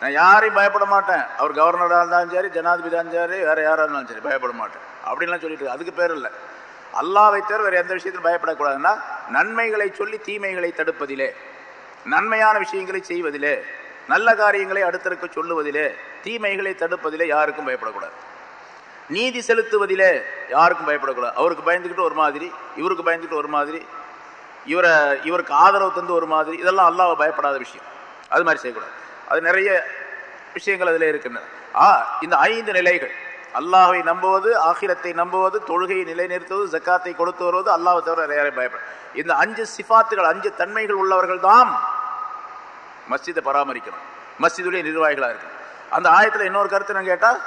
நான் யாரையும் பயப்பட மாட்டேன். அவர் கவர்னராக இருந்தாலும் சரி ஜனாதிபதியாக இருந்தாலும் சரி வேறு யாராக இருந்தாலும் சரி பயப்பட மாட்டேன். அப்படின்லாம் சொல்லிட்டு அதுக்கு பேர் இல்லை. அல்லாவை தவிர வேறு எந்த விஷயத்திலும் பயப்படக்கூடாதுன்னா நன்மைகளை சொல்லி தீமைகளை தடுப்பதிலே நன்மையான விஷயங்களை செய்வதிலே நல்ல காரியங்களை அடுத்தருக்கு சொல்லுவதிலே தீமைகளை தடுப்பதிலே யாருக்கும் பயப்படக்கூடாது. நீதி செலுத்துவதிலே யாருக்கும் பயப்படக்கூடாது. அவருக்கு பயந்துக்கிட்டு ஒரு மாதிரி இவருக்கு பயந்துக்கிட்டு ஒரு மாதிரி இவரை இவருக்கு ஆதரவு தந்து ஒரு மாதிரி இதெல்லாம் அல்லாஹ் பயப்படாத விஷயம். அது மாதிரி செய்யக்கூடாது. அது நிறைய விஷயங்கள் அதில் இருக்கின்றன. ஆ இந்த ஐந்து நிலைகள். அல்லாஹை நம்புவது ஆகிரத்தை நம்புவது தொழுகையை நிலைநிறுத்துவது ஜக்காத்தை கொடுத்து வருவது அல்லாஹை தவிர வேற பயப்பட இந்த அஞ்சு சிஃபாத்துகள் அஞ்சு தன்மைகள் உள்ளவர்கள் தான் மஸ்ஜிதை பராமரிக்கணும். மஸ்ஜிதுடைய நிர்வாகிகளாக இருக்கு அந்த ஆயத்தில் இன்னொரு கருத்து நான் கேட்டால்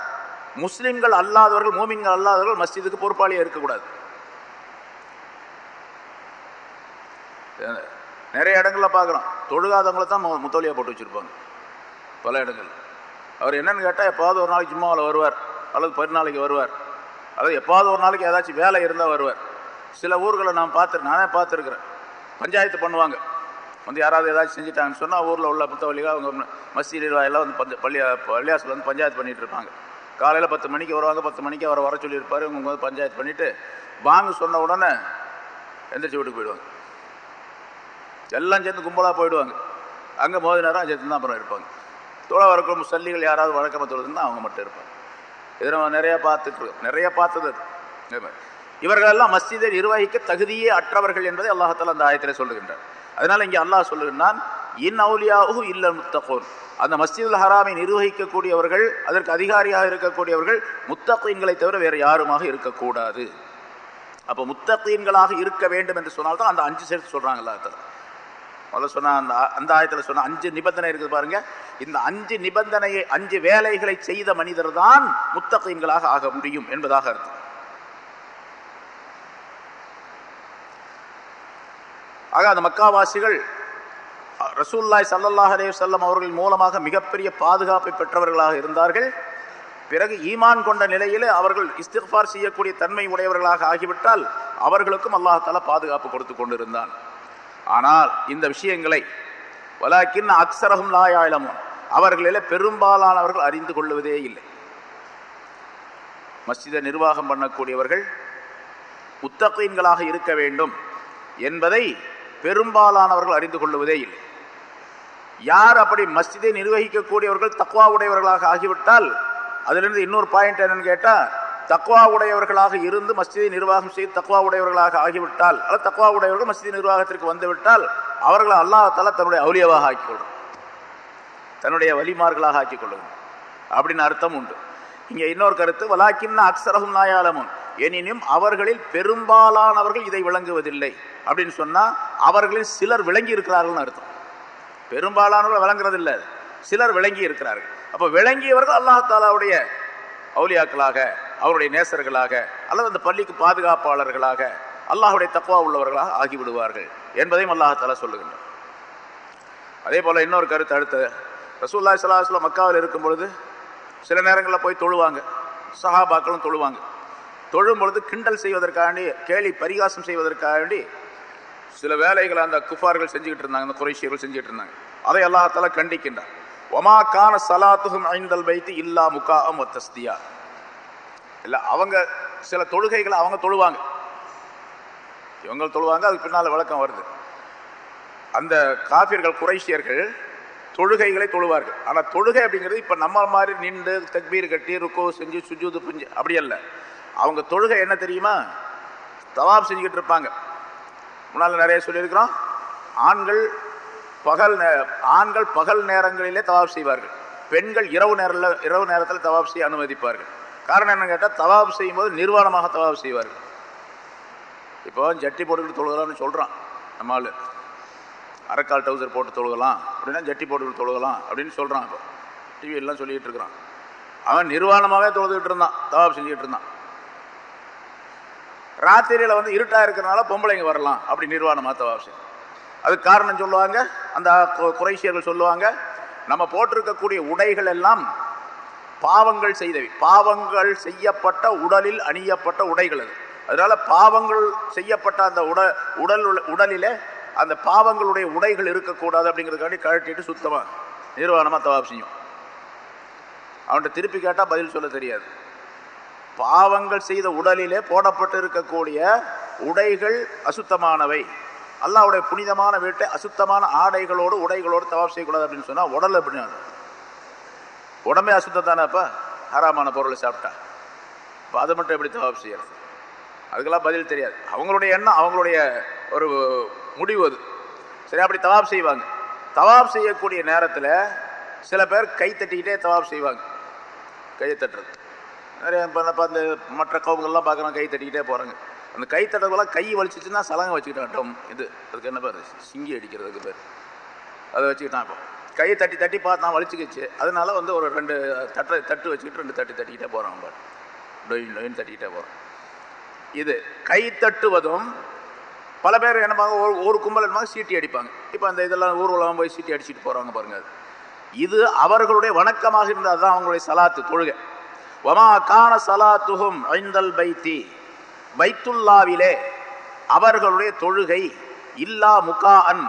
முஸ்லீம்கள் அல்லாதவர்கள் மூமின்கள் அல்லாதவர்கள் மஸ்ஜிதுக்கு பொறுப்பாளியாக இருக்கக்கூடாது. நிறைய இடங்களில் பார்க்குறோம் தொழுகாதவங்கள தான் முத்தோலியாக போட்டு வச்சுருப்பாங்க. பல இடங்கள் அவர் என்னன்னு கேட்டால் எப்பாவது ஒரு நாளைக்கு சும்மாவில் வருவார். அல்லது பெருநாளைக்கு வருவார். அல்லது எப்பாவது ஒரு நாளைக்கு ஏதாச்சும் வேலை இருந்தால் வருவார். சில ஊர்களை நான் பார்த்து நானே பார்த்துருக்குறேன். பஞ்சாயத்து பண்ணுவாங்க. வந்து யாராவது ஏதாச்சும் செஞ்சுட்டாங்கன்னு சொன்னால் ஊரில் உள்ள புத்தவழிகள் அவங்க மஸ்ஜித் எல்லாம் வந்து பஞ்ச பள்ளி பள்ளியாசில் வந்து பஞ்சாயத்து பண்ணிகிட்டு இருப்பாங்க. காலையில் பத்து மணிக்கு வருவாங்க. பத்து மணிக்கு அவரை வர சொல்லியிருப்பாரு. இவங்க வந்து பஞ்சாயத்து பண்ணிவிட்டு வாங்க சொன்ன உடனே எந்திரிச்சு வீட்டுக்கு போயிடுவாங்க. எல்லாம் சேர்ந்து கும்பலாக போயிடுவாங்க. அங்கே மோதி நேரம் சேர்த்து தான் அப்புறம் இருப்பாங்க. தோழ வரக்கூடிய சல்லிகள் யாராவது வழக்கமாக தொழுதுன்னா அவங்க மட்டும் இருப்பாங்க. இதை நம்ம நிறைய பார்த்துட்டு நிறைய பார்த்தது இவர்களெல்லாம் மஸ்ஜிதை நிர்வகிக்க தகுதியே அற்றவர்கள் என்பதை அல்லாஹால அந்த ஆயத்தில் சொல்லுகின்றார். அதனால் இங்கே அல்லாஹ் சொல்லுகின்றான் இன் அவுலியாவும் இல்லை முத்தகோன். அந்த மஸ்ஜிதுல் ஹராமை நிர்வகிக்கக்கூடியவர்கள் அதற்கு அதிகாரியாக இருக்கக்கூடியவர்கள் முத்தகீன்களை தவிர வேறு யாருமாக இருக்கக்கூடாது. அப்போ முத்தகீன்களாக இருக்க வேண்டும் என்று சொன்னால் தான் அந்த அஞ்சு சேர்த்து சொல்கிறாங்க அல்லாஹ் முதல்ல சொன்ன அந்த அந்த ஆயத்தில் சொன்ன அஞ்சு நிபந்தனை இருக்குது பாருங்க. இந்த அஞ்சு நிபந்தனையை அஞ்சு வேலைகளை செய்த மனிதர் தான் முத்தகீன்களாக ஆக முடியும் என்பதாக அர்த்தம். ஆக அந்த மக்காவாசிகள் ரசூல்லாய் சல்லல்லாஹ் அலைஹி அவர்கள் மூலமாக மிகப்பெரிய பாதுகாப்பை பெற்றவர்களாக இருந்தார்கள். பிறகு ஈமான் கொண்ட நிலையிலே அவர்கள் இஸ்திஃபார் செய்யக்கூடிய தன்மை உடையவர்களாக ஆகிவிட்டால் அவர்களுக்கும் அல்லாஹ் பாதுகாப்பு கொடுத்து கொண்டிருந்தான். ஆனால் இந்த விஷயங்களை வலாக்கின் அக்சரகம் லாயாழமும் அவர்களில் பெரும்பாலானவர்கள் அறிந்து கொள்வதே இல்லை. மஸ்ஜிதை நிர்வாகம் பண்ணக்கூடியவர்கள் முத்தகீன்களாக இருக்க வேண்டும் என்பதை பெரும்பாலானவர்கள் அறிந்து கொள்வதே இல்லை. யார் அப்படி மஸ்ஜிதை நிர்வகிக்கக்கூடியவர்கள் தக்குவா உடையவர்களாக ஆகிவிட்டால் அதிலிருந்து இன்னொரு பாயிண்ட் என்னன்னு கேட்டால் தக்வா உடையவர்களாக இருந்து மஸ்ஜிதை நிர்வாகம் செய்து தக்வா உடையவர்களாக ஆகிவிட்டால் அல்லது தக்வா உடையவர்கள் மஸ்ஜித் நிர்வாகத்திற்கு வந்துவிட்டால் அவர்களை அல்லாஹால தன்னுடைய அவுலியவாக ஆக்கிக்கொள்ளும். தன்னுடைய வலிமார்களாக ஆக்கிக்கொள்ளும். அப்படின்னு அர்த்தம் உண்டு. இங்கே இன்னொரு கருத்து வலாக்கின்ன அக்சரகும் நாயாளமும் எனினும் அவர்களில் பெரும்பாலானவர்கள் இதை விளங்குவதில்லை. அப்படின்னு சொன்னால் அவர்களில் சிலர் விளங்கி இருக்கிறார்கள்னு அர்த்தம். பெரும்பாலானவர்கள் விளங்குறதில்லை. சிலர் விளங்கி இருக்கிறார்கள். அப்போ விளங்கியவர்கள் அல்லாஹாலாவுடைய அவுலியாக்களாக அவருடைய நேசர்களாக அல்லது அந்த பள்ளிக்கு பாதுகாப்பாளர்களாக அல்லாஹுடைய தக்குவா உள்ளவர்களாக ஆகிவிடுவார்கள் என்பதையும் அல்லாஹால சொல்லுகின்றார் அதே போல இன்னொரு கருத்து அடுத்த ரசூல்லா சலாஹ்லாம் மக்காவில் இருக்கும் பொழுது சில நேரங்களில் போய் தொழுவாங்க. சஹாபாக்களும் தொழுவாங்க. தொழும் பொழுது கிண்டல் செய்வதற்காண்டி கேலி பரிகாசம் செய்வதற்காண்டி சில வேலைகளை அந்த குஃபார்கள் செஞ்சுக்கிட்டு இருந்தாங்க அந்த குறைஷியர்கள் செஞ்சுக்கிட்டு இருந்தாங்க. அதை அல்லாஹால கண்டிக்கின்றார் ஒமா கான சலாத்துகும் ஐந்தல் வைத்து இல்லா முகாம் தஸ்தியா. இல்லை அவங்க சில தொழுகைகளை அவங்க தொழுவாங்க. இவங்க தொழுவாங்க அதுக்கு பின்னால் விளக்கம் வருது. அந்த காபிர்கள் குறைசியர்கள் தொழுகைகளை தொழுவார்கள். ஆனால் தொழுகை அப்படிங்கிறது இப்போ நம்ம மாதிரி நின்று தக்பீர் கட்டி ருக்கோ செஞ்சு சுஜூது புஞ்சு அப்படி அல்ல. அவங்க தொழுகை என்ன தெரியுமா? தவாப் செஞ்சுக்கிட்டு இருப்பாங்க. முன்னால் நிறைய சொல்லியிருக்கிறோம். ஆண்கள் பகல் ஆண்கள் பகல் நேரங்களிலே தவாப் செய்வார்கள். பெண்கள் இரவு நேரில் இரவு நேரத்தில் தவாப் செய்ய அனுமதிப்பார்கள். காரணம் என்னன்னு கேட்டால் தவாப் செய்யும்போது நிர்வாணமாக தவாப் செய்வார்கள் இப்போ ஜட்டி போட்டுக்கிட்டு தொழுகலாம்னு சொல்கிறான் நம்ம அரைக்கால் டவுசர் போட்டு தொழுகலாம் அப்படின்னா ஜட்டி போட்டுக்கிட்டு தொழுகலாம் அப்படின்னு சொல்கிறான் இப்போ. டிவியெல்லாம் சொல்லிக்கிட்டு இருக்கிறான். அவன் நிர்வாணமாகவே தொழுதுகிட்டு இருந்தான் தவாப் செஞ்சுக்கிட்டு இருந்தான். ராத்திரியில் வந்து இருட்டாக இருக்கிறனால பொம்பளைங்க வரலாம் அப்படி நிர்வாணமாக தவாப் செய்யும் அதுக்கு காரணம் சொல்லுவாங்க அந்த குறைசியர்கள் சொல்லுவாங்க நம்ம போட்டிருக்கக்கூடிய உடைகள் எல்லாம் பாவங்கள் செய்தவை. பாவங்கள் செய்யப்பட்ட உடலில் அணியப்பட்ட உடைகள் அது. அதனால பாவங்கள் செய்யப்பட்ட அந்த உட உடல் உடலில அந்த பாவங்களுடைய உடைகள் இருக்கக்கூடாது அப்படிங்கிறதுக்காண்டி கழட்டிட்டு சுத்தமாக நிர்வாணமாக தவாப் செய்யும் அவன்கிட்ட திருப்பி கேட்டால் பதில் சொல்ல தெரியாது. பாவங்கள் செய்த உடலிலே போடப்பட்டு இருக்கக்கூடிய உடைகள் அசுத்தமானவை. அல்லாவுடைய புனிதமான வீட்டை அசுத்தமான ஆடைகளோடு உடைகளோடு தவாப் செய்யக்கூடாது அப்படின்னு சொன்னா உடல் அப்படின்னு உடம்பே அசுத்தம் தானேப்பா? ஹராமான பொருளை சாப்பிட்டா. இப்போ அதை மட்டும் எப்படி தவாப் செய்யறது? அதுக்கெல்லாம் பதில் தெரியாது. அவங்களுடைய எண்ணம் அவங்களுடைய ஒரு முடிவு அது. சரி அப்படி தவாப் செய்வாங்க. தவாப் செய்யக்கூடிய நேரத்தில் சில பேர் கை தட்டிக்கிட்டே தவாப் செய்வாங்க. கையை தட்டுறது. நிறைய இப்போ இப்போ அந்த மற்ற கவுங்கள்லாம் பார்க்குறோம் கை தட்டிக்கிட்டே போகிறாங்க அந்த கை தட்டுறதுலாம் கை வலிச்சிச்சுன்னா சலங்கை வச்சுக்கிட்டான் இது. அதுக்கு என்ன பேர்? சிங்கி அடிக்கிறதுக்கு பேர். அதை வச்சுக்கிட்டான் இப்போ. கையை தட்டி தட்டி பார்த்தான் வலிச்சுக்கிச்சு. அதனால வந்து ஒரு ரெண்டு தட்டை தட்டு வச்சுக்கிட்டு ரெண்டு தட்டி தட்டிக்கிட்டே போகிறான் பாரு டொயின் டொயின் தட்டிக்கிட்டே போகிறான் இது கை தட்டுவதும் பல பேர் என்னப்பாங்க ஒரு ஒரு கும்பல் என்னமாக சீட்டி அடிப்பாங்க. இப்போ அந்த இதெல்லாம் ஊர்வலம் போய் சீட்டி அடிச்சுட்டு போகிறாங்க பாருங்க அது. இது அவர்களுடைய வணக்கமாக இருந்தது அதுதான் அவங்களுடைய சலாத்து தொழுகை. வமா கான சலாத்துகும் ஐந்தல் பைத்தி. பைத்துல்லாவிலே அவர்களுடைய தொழுகை இல்லா முகா அன்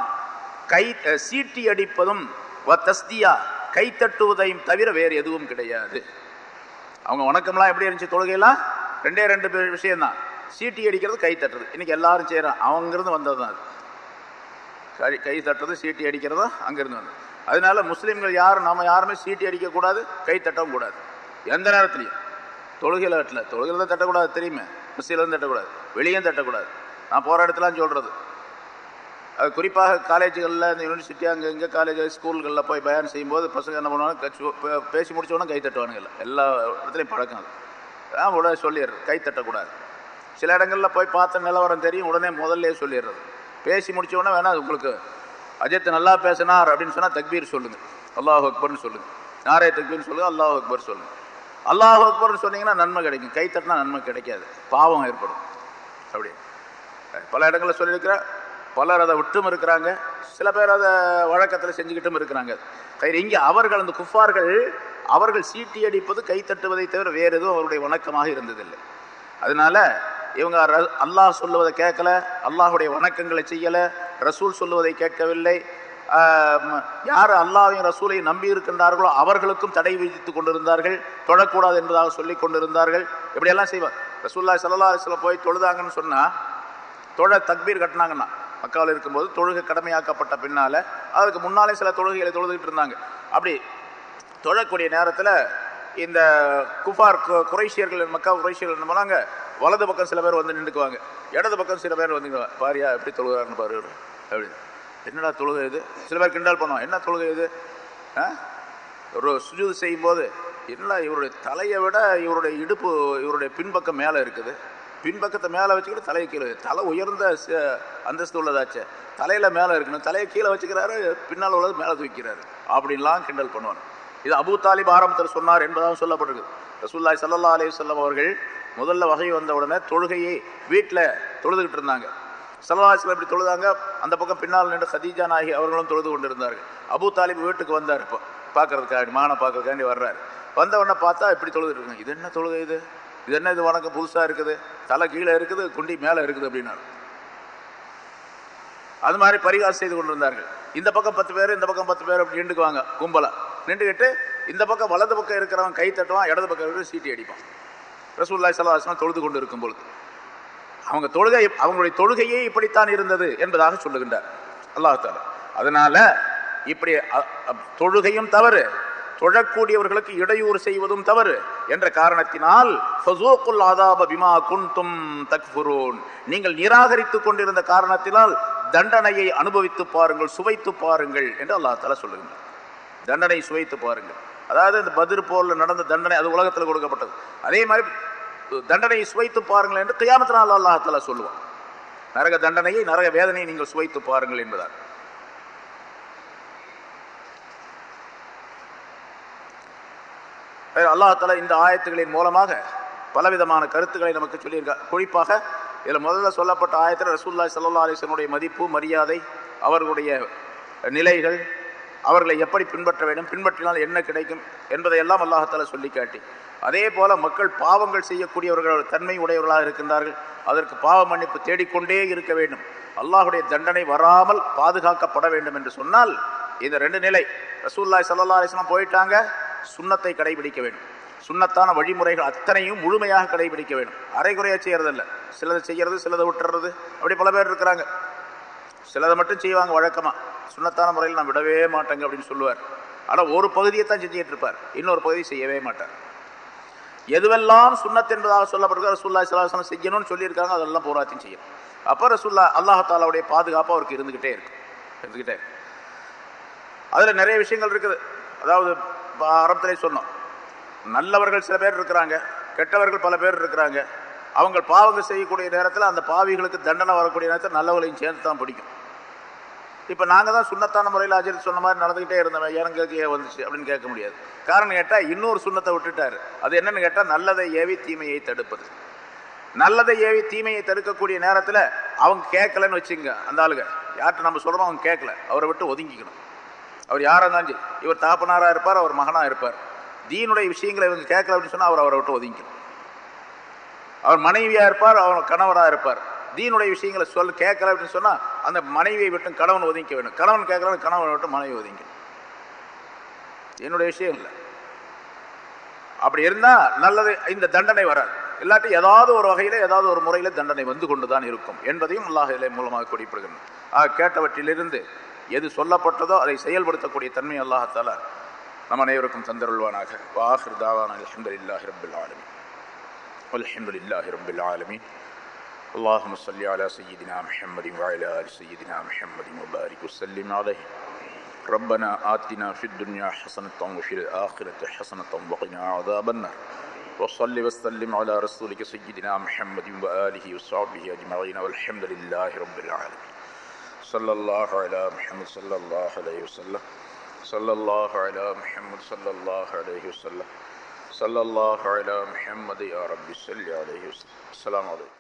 கை சீட்டி அடிப்பதும் தஸ்தியா கை தட்டுவதையும் தவிர வேறு எதுவும் கிடையாது. அவங்க வணக்கம்லாம் எப்படி இருந்துச்சு தொழுகையெல்லாம்? ரெண்டே ரெண்டு பேர் விஷயம்தான். சீட்டி அடிக்கிறது கை தட்டுறது. இன்னைக்கு எல்லாரும் செய்கிறான் அவங்கிருந்து வந்தது தான் அது. கை கை தட்டுறது சீட்டி அடிக்கிறதும் அங்கிருந்து வந்தது. அதனால முஸ்லீம்கள் யாரும் நம்ம யாருமே சீட்டி அடிக்கக்கூடாது கை தட்டவும் கூடாது. எந்த நேரத்துலையும். தொழுகையில் தட்டல. தொழுகையில் தான் தட்டக்கூடாது தெரியுமே. முஸ்லீம் தட்டக்கூடாது. வெளியும் தட்டக்கூடாது. நான் போகிற இடத்துலாம் சொல்கிறது அது குறிப்பாக காலேஜுகளில் இந்த யூனிவர்சிட்டி அங்கே இங்கே காலேஜ் ஸ்கூல்களில் போய் பயன் செய்யும்போது பசங்க என்ன பண்ணுவாங்க பேசி முடிச்ச கை தட்டுவானுங்க எல்லா இடத்துலையும் பழக்கம் அது. அதான் உடனே சொல்லிடுறது கை தட்டக்கூடாது. சில இடங்களில் போய் பார்த்த நிலவரம் தெரியும் உடனே முதல்ல சொல்லிடுறது. பேசி முடிச்ச வேணால் வேணா அது உங்களுக்கு அஜித் நல்லா பேசினார் அப்படின்னு சொன்னால் தக்பீர் சொல்லுங்கள் அல்லாஹ் அக்பர்னு சொல்லுங்கள் நாரே தக்பீர்னு சொல்லுங்கள் அல்லாஹ் அக்பர் சொல்லுங்கள் அல்லாஹ் அக்பர்னு சொன்னீங்கன்னா நன்மை கிடைக்கும். கை தட்டினா நன்மை கிடைக்காது. பாவம் ஏற்படும். அப்படி பல இடங்களில் சொல்லியிருக்கிறேன். பலர் அதை விட்டும் இருக்கிறாங்க. சில பேர் அதை வழக்கத்தில் செஞ்சுக்கிட்டும் இருக்கிறாங்க. கயிறு இங்கே அவர்கள் அந்த குஃபார்கள் அவர்கள் சீட்டி அடிப்பது கை தட்டுவதை தவிர வேறு எதுவும் அவருடைய வணக்கமாக இருந்ததில்லை. அதனால இவங்க அல்லாஹ் சொல்லுவதை கேட்கல அல்லாஹுடைய வணக்கங்களை செய்யலை ரசூல் சொல்லுவதை கேட்கவில்லை. யார் அல்லாவையும் ரசூலையும் நம்பி இருக்கின்றார்களோ அவர்களுக்கும் தடை விதித்து கொண்டிருந்தார்கள். தொழக்கூடாது என்பதாக சொல்லி கொண்டிருந்தார்கள். இப்படியெல்லாம் செய்வார். ரசூல்லா சல்லா அலிஸ்லாம் போய் தொழுதாங்கன்னு சொன்னால் தொழ தக்பீர் கட்டினாங்கன்னா மக்காவில் இருக்கும்போது தொழுகை கடமையாக்கப்பட்ட பின்னால் அதுக்கு முன்னாலே சில தொழுகைகளை தொழுதுகிட்டு இருந்தாங்க. அப்படி தொழக்கூடிய நேரத்தில் இந்த குஃபார் கு- குறைஷியர்கள் மக்கா குறைஷியர்கள் போனாங்க வலது பக்கம் சில பேர் வந்து நின்றுக்குவாங்க. இடது பக்கம் சில பேர் வந்து பாரியா எப்படி தொழுகிறாருன்னு பாரு அப்படி. என்னடா தொழுகை இது? சில பேர் கிண்டால் பண்ணுவோம் என்ன தொழுகை இது? ஆ? ஒரு சுஜூது செய்யும்போது என்னடா இவருடைய தலையை விட இவருடைய இடுப்பு இவருடைய பின்பக்கம் மேலே இருக்குது? பின்பக்கத்தை மேலே வச்சுக்கிட்டு தலையை கீழே தலை உயர்ந்த ச- அந்தஸ்து உள்ளதாச்சே. தலையில் மேலே இருக்கணும். தலையை கீழே வச்சுக்கிறாரு பின்னால் உள்ளது மேலே தூக்கிறாரு. அப்படின்லாம் கிண்டல் பண்ணுவார் இது அபூ தாலிப் ஆரம்பத்தில் சொன்னார் என்பதாக சொல்லப்பட்டிருக்கு. ரசூல்லாய் சல்லா அலி சொல்லம் அவர்கள் முதல்ல வகை வந்த உடனே தொழுகையை வீட்டில் தொழுதுகிட்டு இருந்தாங்க. சல்லல்லாஹு இப்படி தொழுதாங்க? அந்த பக்கம் பின்னால் நின்று ஹதீஜா நாயகி அவர்களும் தொழுது கொண்டிருந்தார்கள். அபூ தாலிப் வீட்டுக்கு வந்தார் இப்போ. பார்க்கறதுக்காண்டி மானை பார்க்கறதுக்காண்டி வர்றாரு. வந்த உடனே பார்த்தா இப்படி தொழுதுட்டு இருக்காங்க? இது என்ன தொழுகை இது? இது என்ன இது வணக்கம் புதுசாக இருக்குது? தலை கீழே இருக்குது குண்டி மேலே இருக்குது அப்படின்னாரு. அது மாதிரி பரிகாசம் செய்து கொண்டிருந்தார்கள். இந்த பக்கம் பத்து பேர் இந்த பக்கம் பத்து பேர் அப்படி நின்றுக்குவாங்க கும்பலாக நின்றுக்கிட்டு இந்த பக்கம் வலது பக்கம் இருக்கிறவன் கை தட்டுவான் இடது பக்கம் இருக்கிற சீட்டி அடிப்பான். ரசூல்லாய் சல்லாஹ் தொழுது கொண்டு இருக்கும் பொழுது. அவங்க தொழுகை அவங்களுடைய தொழுகையே இப்படித்தான் இருந்தது என்பதாக சொல்லுகின்றார். அல்லாஹ் அதனால இப்படி தொழுகையும் தவறு தொழக்கூடியவர்களுக்கு இடையூறு செய்வதும் தவறு. என்ற காரணத்தினால் பிமா குன்தும் தக்ஃபுரூன். நீங்கள் நிராகரித்துக் கொண்டிருந்த காரணத்தினால் தண்டனையை அனுபவித்து பாருங்கள் சுவைத்து பாருங்கள் என்று அல்லாஹ் தஆலா சொல்லுங்கள் தண்டனை சுவைத்து பாருங்கள். அதாவது இந்த பதிர் போரில் நடந்த தண்டனை அது உலகத்தில் கொடுக்கப்பட்டது. அதே மாதிரி தண்டனையை சுவைத்து பாருங்கள் என்று கியாமத்தினால் அல்லாஹ் சொல்லுவான். நரக தண்டனையை நரக வேதனையை நீங்கள் சுவைத்து பாருங்கள் என்பதால். அல்லாஹ் இந்த ஆயத்துகளின் மூலமாக பலவிதமான கருத்துக்களை நமக்கு சொல்லியிருக்கார் குறிப்பாக இதில் முதல்ல சொல்லப்பட்ட ஆயத்தில் ரசூல்லாய் சல்லா அலிஸ்வனுடைய மதிப்பு மரியாதை அவர்களுடைய நிலைகள் அவர்களை எப்படி பின்பற்ற வேண்டும் பின்பற்றினால் என்ன கிடைக்கும் என்பதையெல்லாம் அல்லாஹால சொல்லி காட்டி அதே போல மக்கள் பாவங்கள் செய்யக்கூடியவர்கள் தன்மை உடையவர்களாக இருக்கின்றார்கள். அதற்கு பாவ மன்னிப்பு தேடிக்கொண்டே இருக்க வேண்டும். அல்லாஹுடைய தண்டனை வராமல் பாதுகாக்கப்பட வேண்டும் என்று சொன்னால் இந்த ரெண்டு நிலை ரசூல்லாய் சல்லா அலிஸ்லாம் போயிட்டாங்க சுண்ணத்தை கடைபிடிக்க வேண்டும். சுண்ணத்தான வழிமுறைகள் அத்தனையும் முழுமையாக கடைபிடிக்க வேண்டும். அரைகுறையாக செய்யறதில்ல. சிலதை செய்யறது சிலதை விட்டுறது. அப்படி பல பேர் இருக்கிறாங்க. சிலதை மட்டும் செய்வாங்க வழக்கமா. சுண்ணத்தான முறையில் நான் விடவே மாட்டேங்க அப்படின்னு சொல்லுவார். ஆனால் ஒரு பகுதியை தான் செஞ்சுட்டு இருப்பார். இன்னொரு பகுதி செய்யவே மாட்டார். எதுவெல்லாம் சுண்ணத் என்பதாக சொல்லப்படுகிற ரசூல்லா சிலாசனம் செய்யணும்னு சொல்லியிருக்காங்க அதெல்லாம் பூராத்தையும் செய்யணும் அப்போ ரசூல்லா அல்லாஹாலாவுடைய பாதுகாப்பு அவருக்கு இருந்துக்கிட்டே இருக்கு இருந்துக்கிட்டே அதில் நிறைய விஷயங்கள் இருக்குது. அதாவது ஆரம்பத்திலே சொன்னோம். நல்லவர்கள் சில பேர் இருக்கிறாங்க கெட்டவர்கள் பல பேர் இருக்கிறாங்க. அவங்க பாவங்கள் செய்யக்கூடிய நேரத்தில் அந்த பாவிகளுக்கு தண்டனை வரக்கூடிய நேரத்தில் நல்லவர்களையும் சேர்ந்து தான் பிடிக்கும். இப்போ நாங்கள் தான் சுண்ணத்தான முறையில் ஆச்சரித்து சொன்ன மாதிரி நடந்துக்கிட்டே இருந்தவன் எனக்கு வந்துச்சு அப்படின்னு கேட்க முடியாது. காரணம் கேட்டால் இன்னொரு சுண்ணத்தை விட்டுட்டார். அது என்னென்னு கேட்டால் நல்லதை ஏவி தீமையை தடுப்பது. நல்லதை ஏவி தீமையை தடுக்கக்கூடிய நேரத்தில் அவங்க கேட்கலன்னு வச்சுங்க அந்த ஆளுங்க. யார்கிட்ட நம்ம சொல்கிறோம் அவங்க கேட்கல. அவரை விட்டு ஒதுங்கிக்கணும். அவர் யாராக இருந்தாலும் சரி இவர் தாப்பனாராக இருப்பார் அவர் மகனாக இருப்பார். தீனுடைய விஷயங்களை இவங்க கேட்கல அப்படின்னு சொன்னால் அவர் அவரை விட்டு ஒதுங்கிக்கணும் அவர் மனைவியாக இருப்பார் அவர் கணவராக இருப்பார். தீனுடைய விஷயங்களை சொல்ல கேட்கல அப்படின்னு சொன்னால் அந்த மனைவியை விட்டு கணவன் ஒதுங்கிக்க வேண்டும். கணவன் கேட்கலாம் கணவனை விட்டு மனைவி ஒதுங்க என்னுடைய விஷயம் இல்லை. அப்படி இருந்தால் நல்லது இந்த தண்டனை வராது. இல்லாட்டி ஏதாவது ஒரு வகையில் ஏதாவது ஒரு முறையில் தண்டனை வந்து கொண்டு தான் இருக்கும் என்பதையும் அல்லாஹ் மூலமாக குறிப்பிடுகின்றன. ஆக கேட்டவற்றிலிருந்து எது சொல்லப்பட்டதோ அதை செயல்படுத்தக்கூடிய தன்மை அல்லாஹால நம் அனைவருக்கும் தந்தருள்வானாக வாஹிர் தாவான அலமதுல்லாஹி ரபில் ஆலமி அல்ஹம்துலில்லாஹி ரபில் ஆலமீன் اللهم صل على سيدنا محمد وعلى ال سيدنا محمد وبارك وسلم عليه ربنا آتنا في الدنيا حسنة وفي الآخرة حسنة وقنا عذاب النار وصل وسلم على رسولك سيدنا محمد وآله وصحبه أجمعين والحمد لله رب العالمين صلى الله على محمد صلى الله عليه وسلم. صلى الله على محمد صلى الله عليه وسلم. صلى الله على محمد يا رب صل عليه وسلم. السلام عليكم.